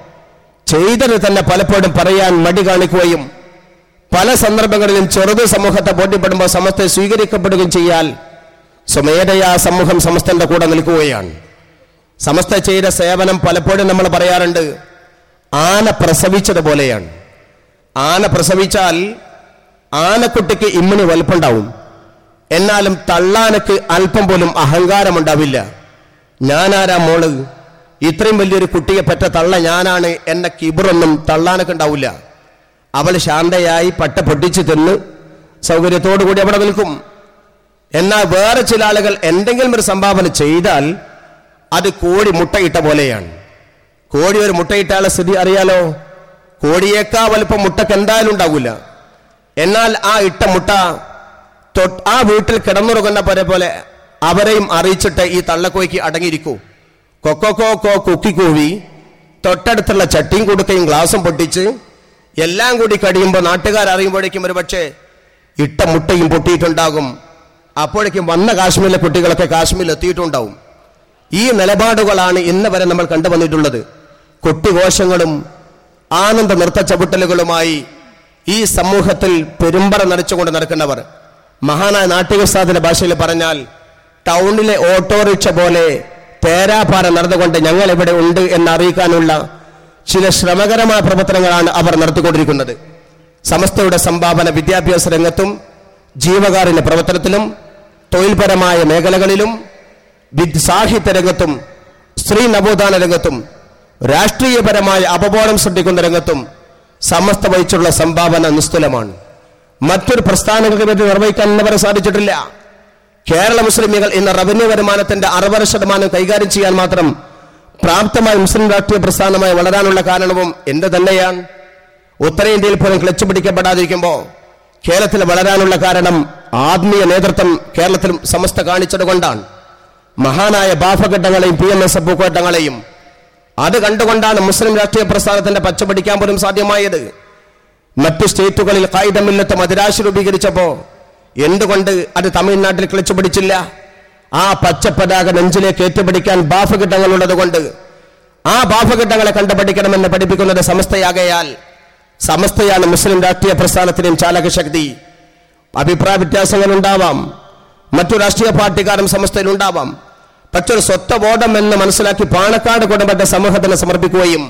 S1: ചെയ്തത് തന്നെ പലപ്പോഴും പറയാൻ മടി കാണിക്കുകയും പല സന്ദർഭങ്ങളിലും ചെറുത് സമൂഹത്തെ ബോധ്യപ്പെടുമ്പോൾ സമസ്തയെ സ്വീകരിക്കപ്പെടുകയും ചെയ്യാൻ സ്വമേധയാ സമൂഹം സമസ്തന്റെ കൂടെ നിൽക്കുകയാണ്. സമസ്ത ചെയ്ത സേവനം പലപ്പോഴും നമ്മൾ പറയാറുണ്ട് ആന പ്രസവിച്ചതുപോലെയാണ് ആന പ്രസവിച്ചാൽ ആനക്കുട്ടിക്ക് ഇമ്മിന് വലുപ്പുണ്ടാവും. എന്നാലും തള്ളാനക്ക് അല്പം പോലും അഹങ്കാരമുണ്ടാവില്ല. ഞാനാരാ മോൾ? ഇത്രയും വലിയൊരു കുട്ടിയെ പറ്റ തള്ള ഞാനാണ്. എന്നെ കിബറൊന്നും തള്ളാനൊക്കെ ഉണ്ടാവില്ല അവൾ ശാന്തയായി പട്ട പൊട്ടിച്ച് തിന്ന് സൗകര്യത്തോടു കൂടി അവിടെ നിൽക്കും. എന്നാൽ വേറെ ചില ആളുകൾ എന്തെങ്കിലും ഒരു സംഭാവന ചെയ്താൽ അത് കോഴി മുട്ടയിട്ട പോലെയാണ്. കോഴി ഒരു മുട്ടയിട്ടാളെ സ്ഥിതി അറിയാലോ? കോഴിയേക്കാ വലുപ്പം മുട്ടക്ക് എന്തായാലും ഉണ്ടാവില്ല എന്നാൽ ആ ഇട്ട മുട്ട ആ വീട്ടിൽ കിടന്നുറങ്ങുന്ന പോലെ അവരെയും അറിയിച്ചിട്ട് ഈ തള്ളക്കോയ്ക്ക് അടങ്ങിയിരിക്കൂ. കൊക്കോ കോ കുക്കിക്കൂവി തൊട്ടടുത്തുള്ള ചട്ടിയും കൊടുക്കയും ഗ്ലാസും പൊട്ടിച്ച് എല്ലാം കൂടി കഴിയുമ്പോൾ നാട്ടുകാർ അറിയുമ്പോഴേക്കും ഒരു പക്ഷേ ഇട്ട മുട്ടയും പൊട്ടിയിട്ടുണ്ടാകും. അപ്പോഴേക്കും വന്ന കാശ്മീരിലെ കുട്ടികളൊക്കെ കാശ്മീരിൽ എത്തിയിട്ടുണ്ടാവും. ഈ നിലപാടുകളാണ് ഇന്ന് വരെ നമ്മൾ കണ്ടുവന്നിട്ടുള്ളത്. കുട്ടിഘോഷങ്ങളും ആനന്ദ നൃത്ത ചവിട്ടലുകളുമായി ഈ സമൂഹത്തിൽ പെരുമ്പറ നടിച്ചുകൊണ്ട് നടക്കുന്നവർ. മഹാനായ നാട്യവിസ്താദിന്റെ ഭാഷയിൽ പറഞ്ഞാൽ ടൗണിലെ ഓട്ടോറിക്ഷ പോലെ തേരാപാര നടന്നുകൊണ്ട് ഞങ്ങൾ ഇവിടെ ഉണ്ട് എന്ന് അറിയിക്കാനുള്ള ചില ശ്രമകരമായ പ്രവർത്തനങ്ങളാണ് അവർ നടത്തിക്കൊണ്ടിരിക്കുന്നത്. സമസ്തയുടെ സംഭാവന വിദ്യാഭ്യാസ രംഗത്തും ജീവകാരുണ്യ പ്രവർത്തനത്തിലും തൊഴിൽപരമായ മേഖലകളിലും സാഹിത്യ രംഗത്തും സ്ത്രീ നവോത്ഥാന രംഗത്തും രാഷ്ട്രീയപരമായ അപബോധം സൃഷ്ടിക്കുന്ന രംഗത്തും സമസ്ത വഹിച്ചുള്ള സംഭാവന നിസ്തുലമാണ്. മറ്റൊരു പ്രസ്ഥാനങ്ങൾക്ക് വേണ്ടി നിർവഹിക്കാൻ ഇന്നവരെ സാധിച്ചിട്ടില്ല. കേരള മുസ്ലിമികൾ ഇന്ന് റവന്യൂ വരുമാനത്തിന്റെ അറുപത് ശതമാനം കൈകാര്യം ചെയ്യാൻ മാത്രം പ്രാപ്തമായ മുസ്ലിം രാഷ്ട്രീയ പ്രസ്ഥാനമായി വളരാനുള്ള കാരണവും എന്ത് തന്നെയാണ്? ഉത്തരേന്ത്യയിൽ പോലും ക്ലച്ച് പിടിക്കപ്പെടാതിരിക്കുമ്പോൾ കേരളത്തിൽ വളരാനുള്ള കാരണം ആത്മീയ നേതൃത്വം കേരളത്തിലും സമസ്ത കാണിച്ചതുകൊണ്ടാണ് മഹാനായ ബാഫഘട്ടങ്ങളെയും പി എം എസ് എഫ് ഭൂഘട്ടങ്ങളെയും അത് കണ്ടുകൊണ്ടാണ് മുസ്ലിം രാഷ്ട്രീയ പ്രസ്ഥാനത്തിന്റെ പച്ച പിടിക്കാൻ പോലും സാധ്യമായത്. മറ്റു സ്റ്റേറ്റുകളിൽ കായികമില്ലത്ത് മദിരാശി രൂപീകരിച്ചപ്പോ എന്തുകൊണ്ട് അത് തമിഴ്നാട്ടിൽ കിളിച്ചു പിടിച്ചില്ല ആ പച്ചപ്പതാക നെഞ്ചിലേക്ക് ഏറ്റുപിടിക്കാൻ ബാഫഘട്ടങ്ങളുള്ളത് കൊണ്ട് ആ ബാഫഘട്ടങ്ങളെ കണ്ടുപഠിക്കണമെന്ന് പഠിപ്പിക്കുന്നത് സമസ്തയാകയാൽ സമസ്തയാണ് മുസ്ലിം രാഷ്ട്രീയ പ്രസ്ഥാനത്തിനും ചാലകശക്തി. അഭിപ്രായ വ്യത്യാസങ്ങൾ ഉണ്ടാവാം മറ്റു രാഷ്ട്രീയ പാർട്ടിക്കാരും സമസ്തയിൽ ഉണ്ടാവാം പക്ഷൊരു ഒരു സ്വത്വബോധം എന്ന് മനസ്സിലാക്കി പാണക്കാട് കുടുംബത്തെ സമൂഹത്തിന് സമർപ്പിക്കുകയും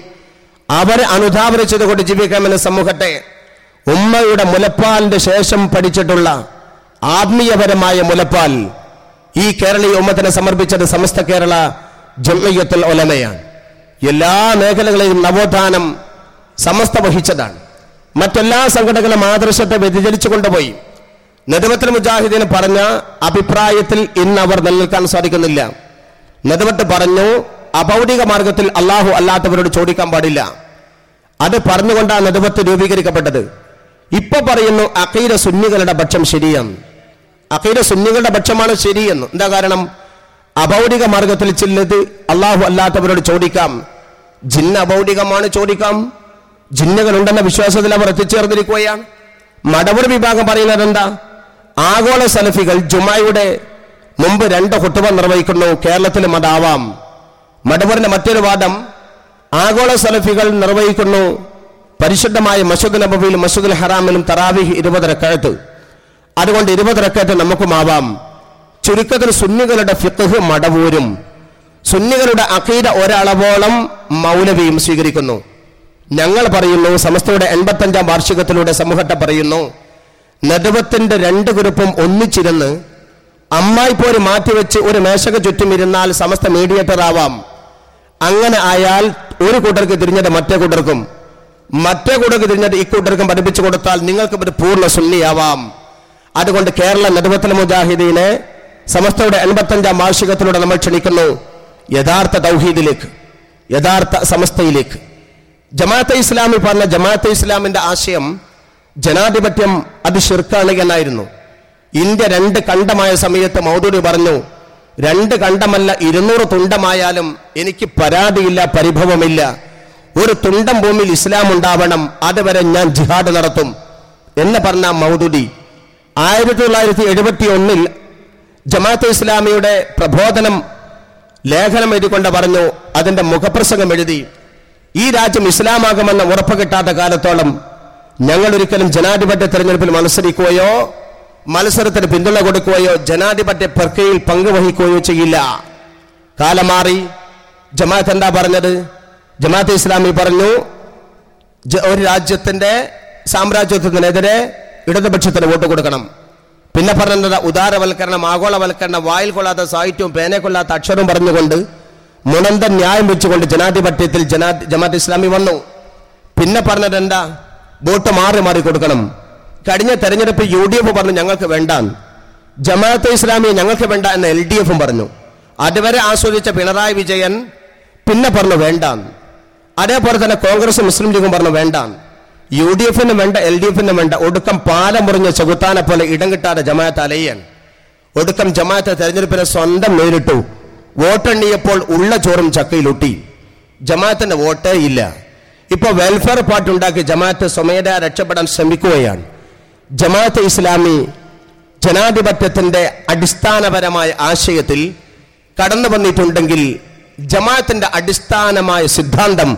S1: അവരെ അനുധാപനം ചെയ്തുകൊണ്ട് ജീവിക്കാമെന്ന സമൂഹത്തെ ഉമ്മയുടെ മുലപ്പാലിന്റെ ശേഷം പഠിച്ചിട്ടുള്ള ആത്മീയപരമായ മുലപ്പാൽ ഈ കേരളീയ ഉമ്മത്തിനെ സമർപ്പിച്ചത് സമസ്ത കേരള ജമയത്തുൽ ഒലമയാണ് എല്ലാ മേഖലകളെയും നവോത്ഥാനം സമസ്ത വഹിച്ചതാണ്. മറ്റെല്ലാ സംഘടനകളും ആദർശത്തെ വ്യതിചലിച്ചു കൊണ്ടുപോയി. നെടുവത്തിൽ മുജാഹിദീന് പറഞ്ഞ അഭിപ്രായത്തിൽ ഇന്ന് അവർ നിലനിൽക്കാൻ സാധിക്കുന്നില്ല. നെടുവട്ട് പറഞ്ഞു അഭൗതിക മാർഗത്തിൽ അള്ളാഹു അല്ലാത്തവരോട് ചോദിക്കാൻ പാടില്ല. അത് പറഞ്ഞുകൊണ്ടാണ് നെടുവത്ത് രൂപീകരിക്കപ്പെട്ടത്. ഇപ്പൊ പറയുന്നു അഖീര സുന്നികളുടെ പക്ഷം ശരിയാണ്. അഖീര സുന്നികളുടെ പക്ഷമാണ് ശരിയെന്ന് എന്താ കാരണം? അഭൗതിക മാർഗത്തിൽ ചില്ലത് അള്ളാഹു അല്ലാത്തവരോട് ചോദിക്കാം. ജിന്ന അഭൗതികമാണ് ചോദിക്കാം. ജിന്നുകളുണ്ടെന്ന വിശ്വാസത്തിൽ അവർ എത്തിച്ചേർന്നിരിക്കുകയാണ്. മടവൂർ വിഭാഗം പറയുന്നത് എന്താ? ആഗോള സലഫികൾ ജുമായുടെ മുമ്പ് രണ്ട് കുട്ടുവ നിർവഹിക്കുന്നു. കേരളത്തിൽ മതാവാം മടവറിന്റെ മറ്റൊരു വാദം ആഗോള സലഫികൾ നിർവഹിക്കുന്നു. പരിശുദ്ധമായ മസൂദ് നബവിയിലും മസൂദുൽ ഹറാമിലും തറാവിഹ് ഇരുപതര റക്കഴത്ത് അതുകൊണ്ട് ഇരുപത് റക്കറ്റ് നമുക്കുമാവാം ചുരുക്കത്തിൽ സുന്നികളുടെ ഫിഖ് മടവൂരും. സുന്നികളുടെ അഖീദ ഒരളവോളം മൗലവിയും സ്വീകരിക്കുന്നു. ഞങ്ങൾ പറയുന്നു സമസ്തയുടെ എൺപത്തഞ്ചാം വാർഷികത്തിലൂടെ സമൂഹത്തെ പറയുന്നു നെടുവത്തിന്റെ രണ്ട് ഗ്രൂപ്പും ഒന്നിച്ചിരുന്ന് അമ്മായി പോര് മാറ്റിവെച്ച് ഒരു മേശക ചുറ്റും ഇരുന്നാൽ സമസ്ത മീഡിയേറ്റർ ആവാം. അങ്ങനെ ആയാൽ ഒരു കൂട്ടർക്ക് തിരിഞ്ഞത് മറ്റേ കൂട്ടർക്കും. മറ്റേ കൂട്ടർക്ക് തിരിഞ്ഞത് ഇക്കൂട്ടർക്കും പഠിപ്പിച്ചു കൊടുത്താൽ നിങ്ങൾക്ക് ഒരു പൂർണ സുന്നിയാവാം. അതുകൊണ്ട് കേരള നെടുവത്തൽ മുജാഹിദീനെ സമസ്തയുടെ എൺപത്തഞ്ചാം വാർഷികത്തിലൂടെ നമ്മൾ ക്ഷണിക്കുന്നു. യഥാർത്ഥ ദൗഹീദിലേക്ക് യഥാർത്ഥ സമസ്തയിലേക്ക്. ജമാഅത്തെ ഇസ്ലാമി പറഞ്ഞ ജമാഅത്തെ ഇസ്ലാമിന്റെ ആശയം ജനാധിപത്യം അത് ഷിർക്കാണ് എന്നായിരുന്നു. ഇന്ത്യ രണ്ട് കണ്ടമായ സമയത്ത് മൗദൂരി പറഞ്ഞു രണ്ട് കണ്ടമല്ല ഇരുന്നൂറ് തുണ്ടമായാലും എനിക്ക് പരാതിയില്ല പരിഭവമില്ല. ഒരു തുണ്ടം ഭൂമിയിൽ ഇസ്ലാം ഉണ്ടാവണം അതുവരെ ഞാൻ ജിഹാദ് നടത്തും എന്ന് പറഞ്ഞ മൗദൂദി ആയിരത്തി തൊള്ളായിരത്തി എഴുപത്തി ഒന്നിൽ ജമാഅത്ത് ഇസ്ലാമിയുടെ പ്രബോധനം ലേഖനം എഴുതിക്കൊണ്ട് പറഞ്ഞു അതിന്റെ മുഖപ്രസംഗം എഴുതി ഈ രാജ്യം ഇസ്ലാമാകുമെന്ന് ഉറപ്പ് കിട്ടാത്ത കാലത്തോളം ഞങ്ങൾ ഒരിക്കലും ജനാധിപത്യ തെരഞ്ഞെടുപ്പിൽ മത്സരിക്കുകയോ മത്സരത്തിന് പിന്തുണ കൊടുക്കുകയോ ജനാധിപത്യ പ്രക്രിയയിൽ പങ്കുവഹിക്കുകയോ ചെയ്യില്ല. കാലം മാറി ജമാഅത്ത് എന്താ പറഞ്ഞത്? ജമാഅത്ത് ഇസ്ലാമി പറഞ്ഞു ഒരു രാജ്യത്തിന്റെ സാമ്രാജ്യത്വത്തിനെതിരെ ഇടതുപക്ഷത്തിന് വോട്ട് കൊടുക്കണം. പിന്നെ പറഞ്ഞത് ഉദാരവൽക്കരണം ആഗോളവൽക്കരണം വായിൽ കൊള്ളാത്ത സാഹിത്യവും പേനെ കൊള്ളാത്ത അക്ഷരവും പറഞ്ഞുകൊണ്ട് മുനന്ത ന്യായം വെച്ചുകൊണ്ട് ജനാധിപത്യത്തിൽ ജനാ ജമാഅത്ത് ഇസ്ലാമി വന്നു. പിന്നെ പറഞ്ഞത് എന്താ? വോട്ട് മാറി മാറി കൊടുക്കണം. കഴിഞ്ഞ തെരഞ്ഞെടുപ്പ് യു ഡി എഫ് പറഞ്ഞു ഞങ്ങൾക്ക് വേണ്ട ജമാഅത്തെ ഇസ്ലാമി ഞങ്ങൾക്ക് വേണ്ട എന്ന് എൽ ഡി എഫും പറഞ്ഞു. അതുവരെ ആസ്വദിച്ച പിണറായി വിജയൻ പിന്നെ പറഞ്ഞു വേണ്ട അതേപോലെ തന്നെ കോൺഗ്രസ് മുസ്ലിം ലീഗും പറഞ്ഞു വേണ്ട യു ഡി എഫിനും വേണ്ട എൽ ഡി എഫിനും വേണ്ട ഒടുക്കം പാലം മുറിഞ്ഞ ചെകുത്താനെ പോലെ ഇടം കിട്ടാതെ ജമാഅത്ത് അലയ്യാൻ ഒടുക്കം ജമാഅത്ത് തെരഞ്ഞെടുപ്പിനെ സ്വന്തം നേരിട്ടു. വോട്ടെണ്ണിയപ്പോൾ ഉള്ള ചോറും ചക്കയിലൊട്ടി ജമാഅത്തിന്റെ വോട്ടേ ഇല്ല. ഇപ്പോൾ വെൽഫെയർ പാർട്ടി ഉണ്ടാക്കി ജമാഅത്ത് സ്വമേധ രക്ഷപ്പെടാൻ ശ്രമിക്കുകയാണ്. ജമാഅത്ത് ഇസ്ലാമി ജനാധിപത്യത്തിന്റെ അടിസ്ഥാനപരമായ ആശയത്തിൽ കടന്നു വന്നിട്ടുണ്ടെങ്കിൽ ജമാഅത്തിന്റെ അടിസ്ഥാനമായ സിദ്ധാന്തം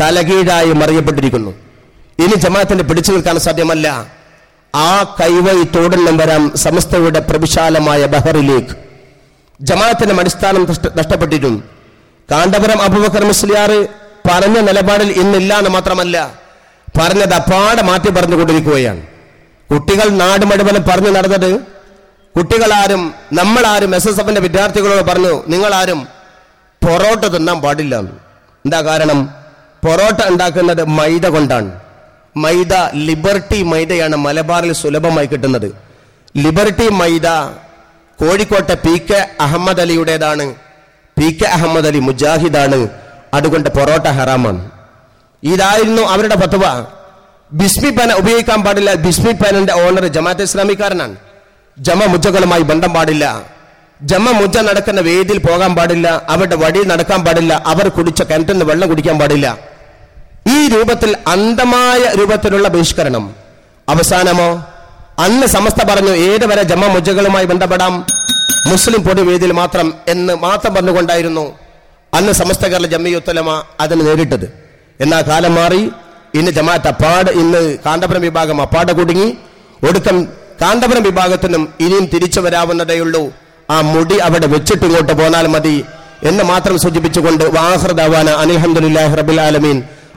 S1: തലകീഴായി മറിയപ്പെട്ടിരിക്കുന്നു. ഇനി ജമാഅത്തിന്റെ പിടിച്ചു നിൽക്കാൻ സാധ്യമല്ല. ആ കൈവൈ തോടെല്ലാം വരാം സമസ്തയുടെ പ്രവിശാലമായ ബഹറിലേക്ക്. ജമാഅത്തിന്റെ അടിസ്ഥാനം നഷ്ട- നഷ്ടപ്പെട്ടിരുന്നു കാന്തപുരം അബുബക്കർ മുസ്ലിയാർ പറഞ്ഞ നിലപാടിൽ ഇന്നില്ല എന്ന് മാത്രമല്ല പറഞ്ഞത് അപ്പാടെ മാറ്റി പറഞ്ഞുകൊണ്ടിരിക്കുകയാണ്. കുട്ടികൾ നാട് മുഴുവനും പറഞ്ഞു നടന്നത് കുട്ടികളാരും നമ്മളാരും എസ് എസ് എഫിന്റെ വിദ്യാർത്ഥികളോട് പറഞ്ഞു നിങ്ങളാരും പൊറോട്ട തിന്നാൻ പാടില്ല. എന്താ കാരണം? പൊറോട്ട ഉണ്ടാക്കുന്നത് മൈദ കൊണ്ടാണ്. മൈദ ലിബർട്ടി മൈദയാണ് മലബാറിൽ സുലഭമായി കിട്ടുന്നത്. ലിബർട്ടി മൈദ കോഴിക്കോട്ടെ പി കെ അഹമ്മദ് അലിയുടേതാണ്. പി കെ അഹമ്മദ് അലി മുജാഹിദാണ്. അതുകൊണ്ട് പൊറോട്ട ഹറാമാണ്. ഇതായിരുന്നു അവരുടെ പത്തുവ ബിസ്മി പാൻ ഉപയോഗിക്കാൻ പാടില്ല. ബിസ്മി പാനിന്റെ ഓണർ ജമാഅത്ത് ഇസ്ലാമിക്കാരനാണ്. ജമ മുജകളുമായി ബന്ധം പാടില്ല. ജമ മുജ നടക്കുന്ന വേദിയിൽ പോകാൻ പാടില്ല. അവരുടെ വഴിയിൽ നടക്കാൻ പാടില്ല. അവർ കുടിച്ച കിണറ്റിൽ നിന്ന് വെള്ളം കുടിക്കാൻ പാടില്ല. ഈ രൂപത്തിൽ അന്തമായ രൂപത്തിലുള്ള ബഹിഷ്കരണം. അവസാനമോ? അന്ന് സമസ്ത പറഞ്ഞു ഏത് വരെ ജമ മുജ്ജകളുമായി ബന്ധപ്പെടാം? മുസ്ലിം പൊതുവേദിയിൽ മാത്രം എന്ന് മാത്രം പറഞ്ഞുകൊണ്ടായിരുന്നു അന്ന് സമസ്ത കേരള ജമ്മിയുത്തലമ അതിന് നേരിട്ടത്. എന്നാൽ കാലം മാറി ഇന്ന് ജമാഅത്ത് അപ്പാട് ഇന്ന് കാന്തപുരം വിഭാഗം അപ്പാട് കുടുങ്ങി. ഒടുക്കം കാന്തപുരം വിഭാഗത്തിനും ഇനിയും തിരിച്ചു വരാവുന്നതേയുള്ളൂ ആ മുടി അവിടെ വെച്ചിട്ട് ഇങ്ങോട്ട് പോന്നാൽ മതി എന്ന് മാത്രം സൂചിപ്പിച്ചുകൊണ്ട് വാഹൃദാവാന അനിഹമുല്ലാഹി റബിൽ ആലമീൻ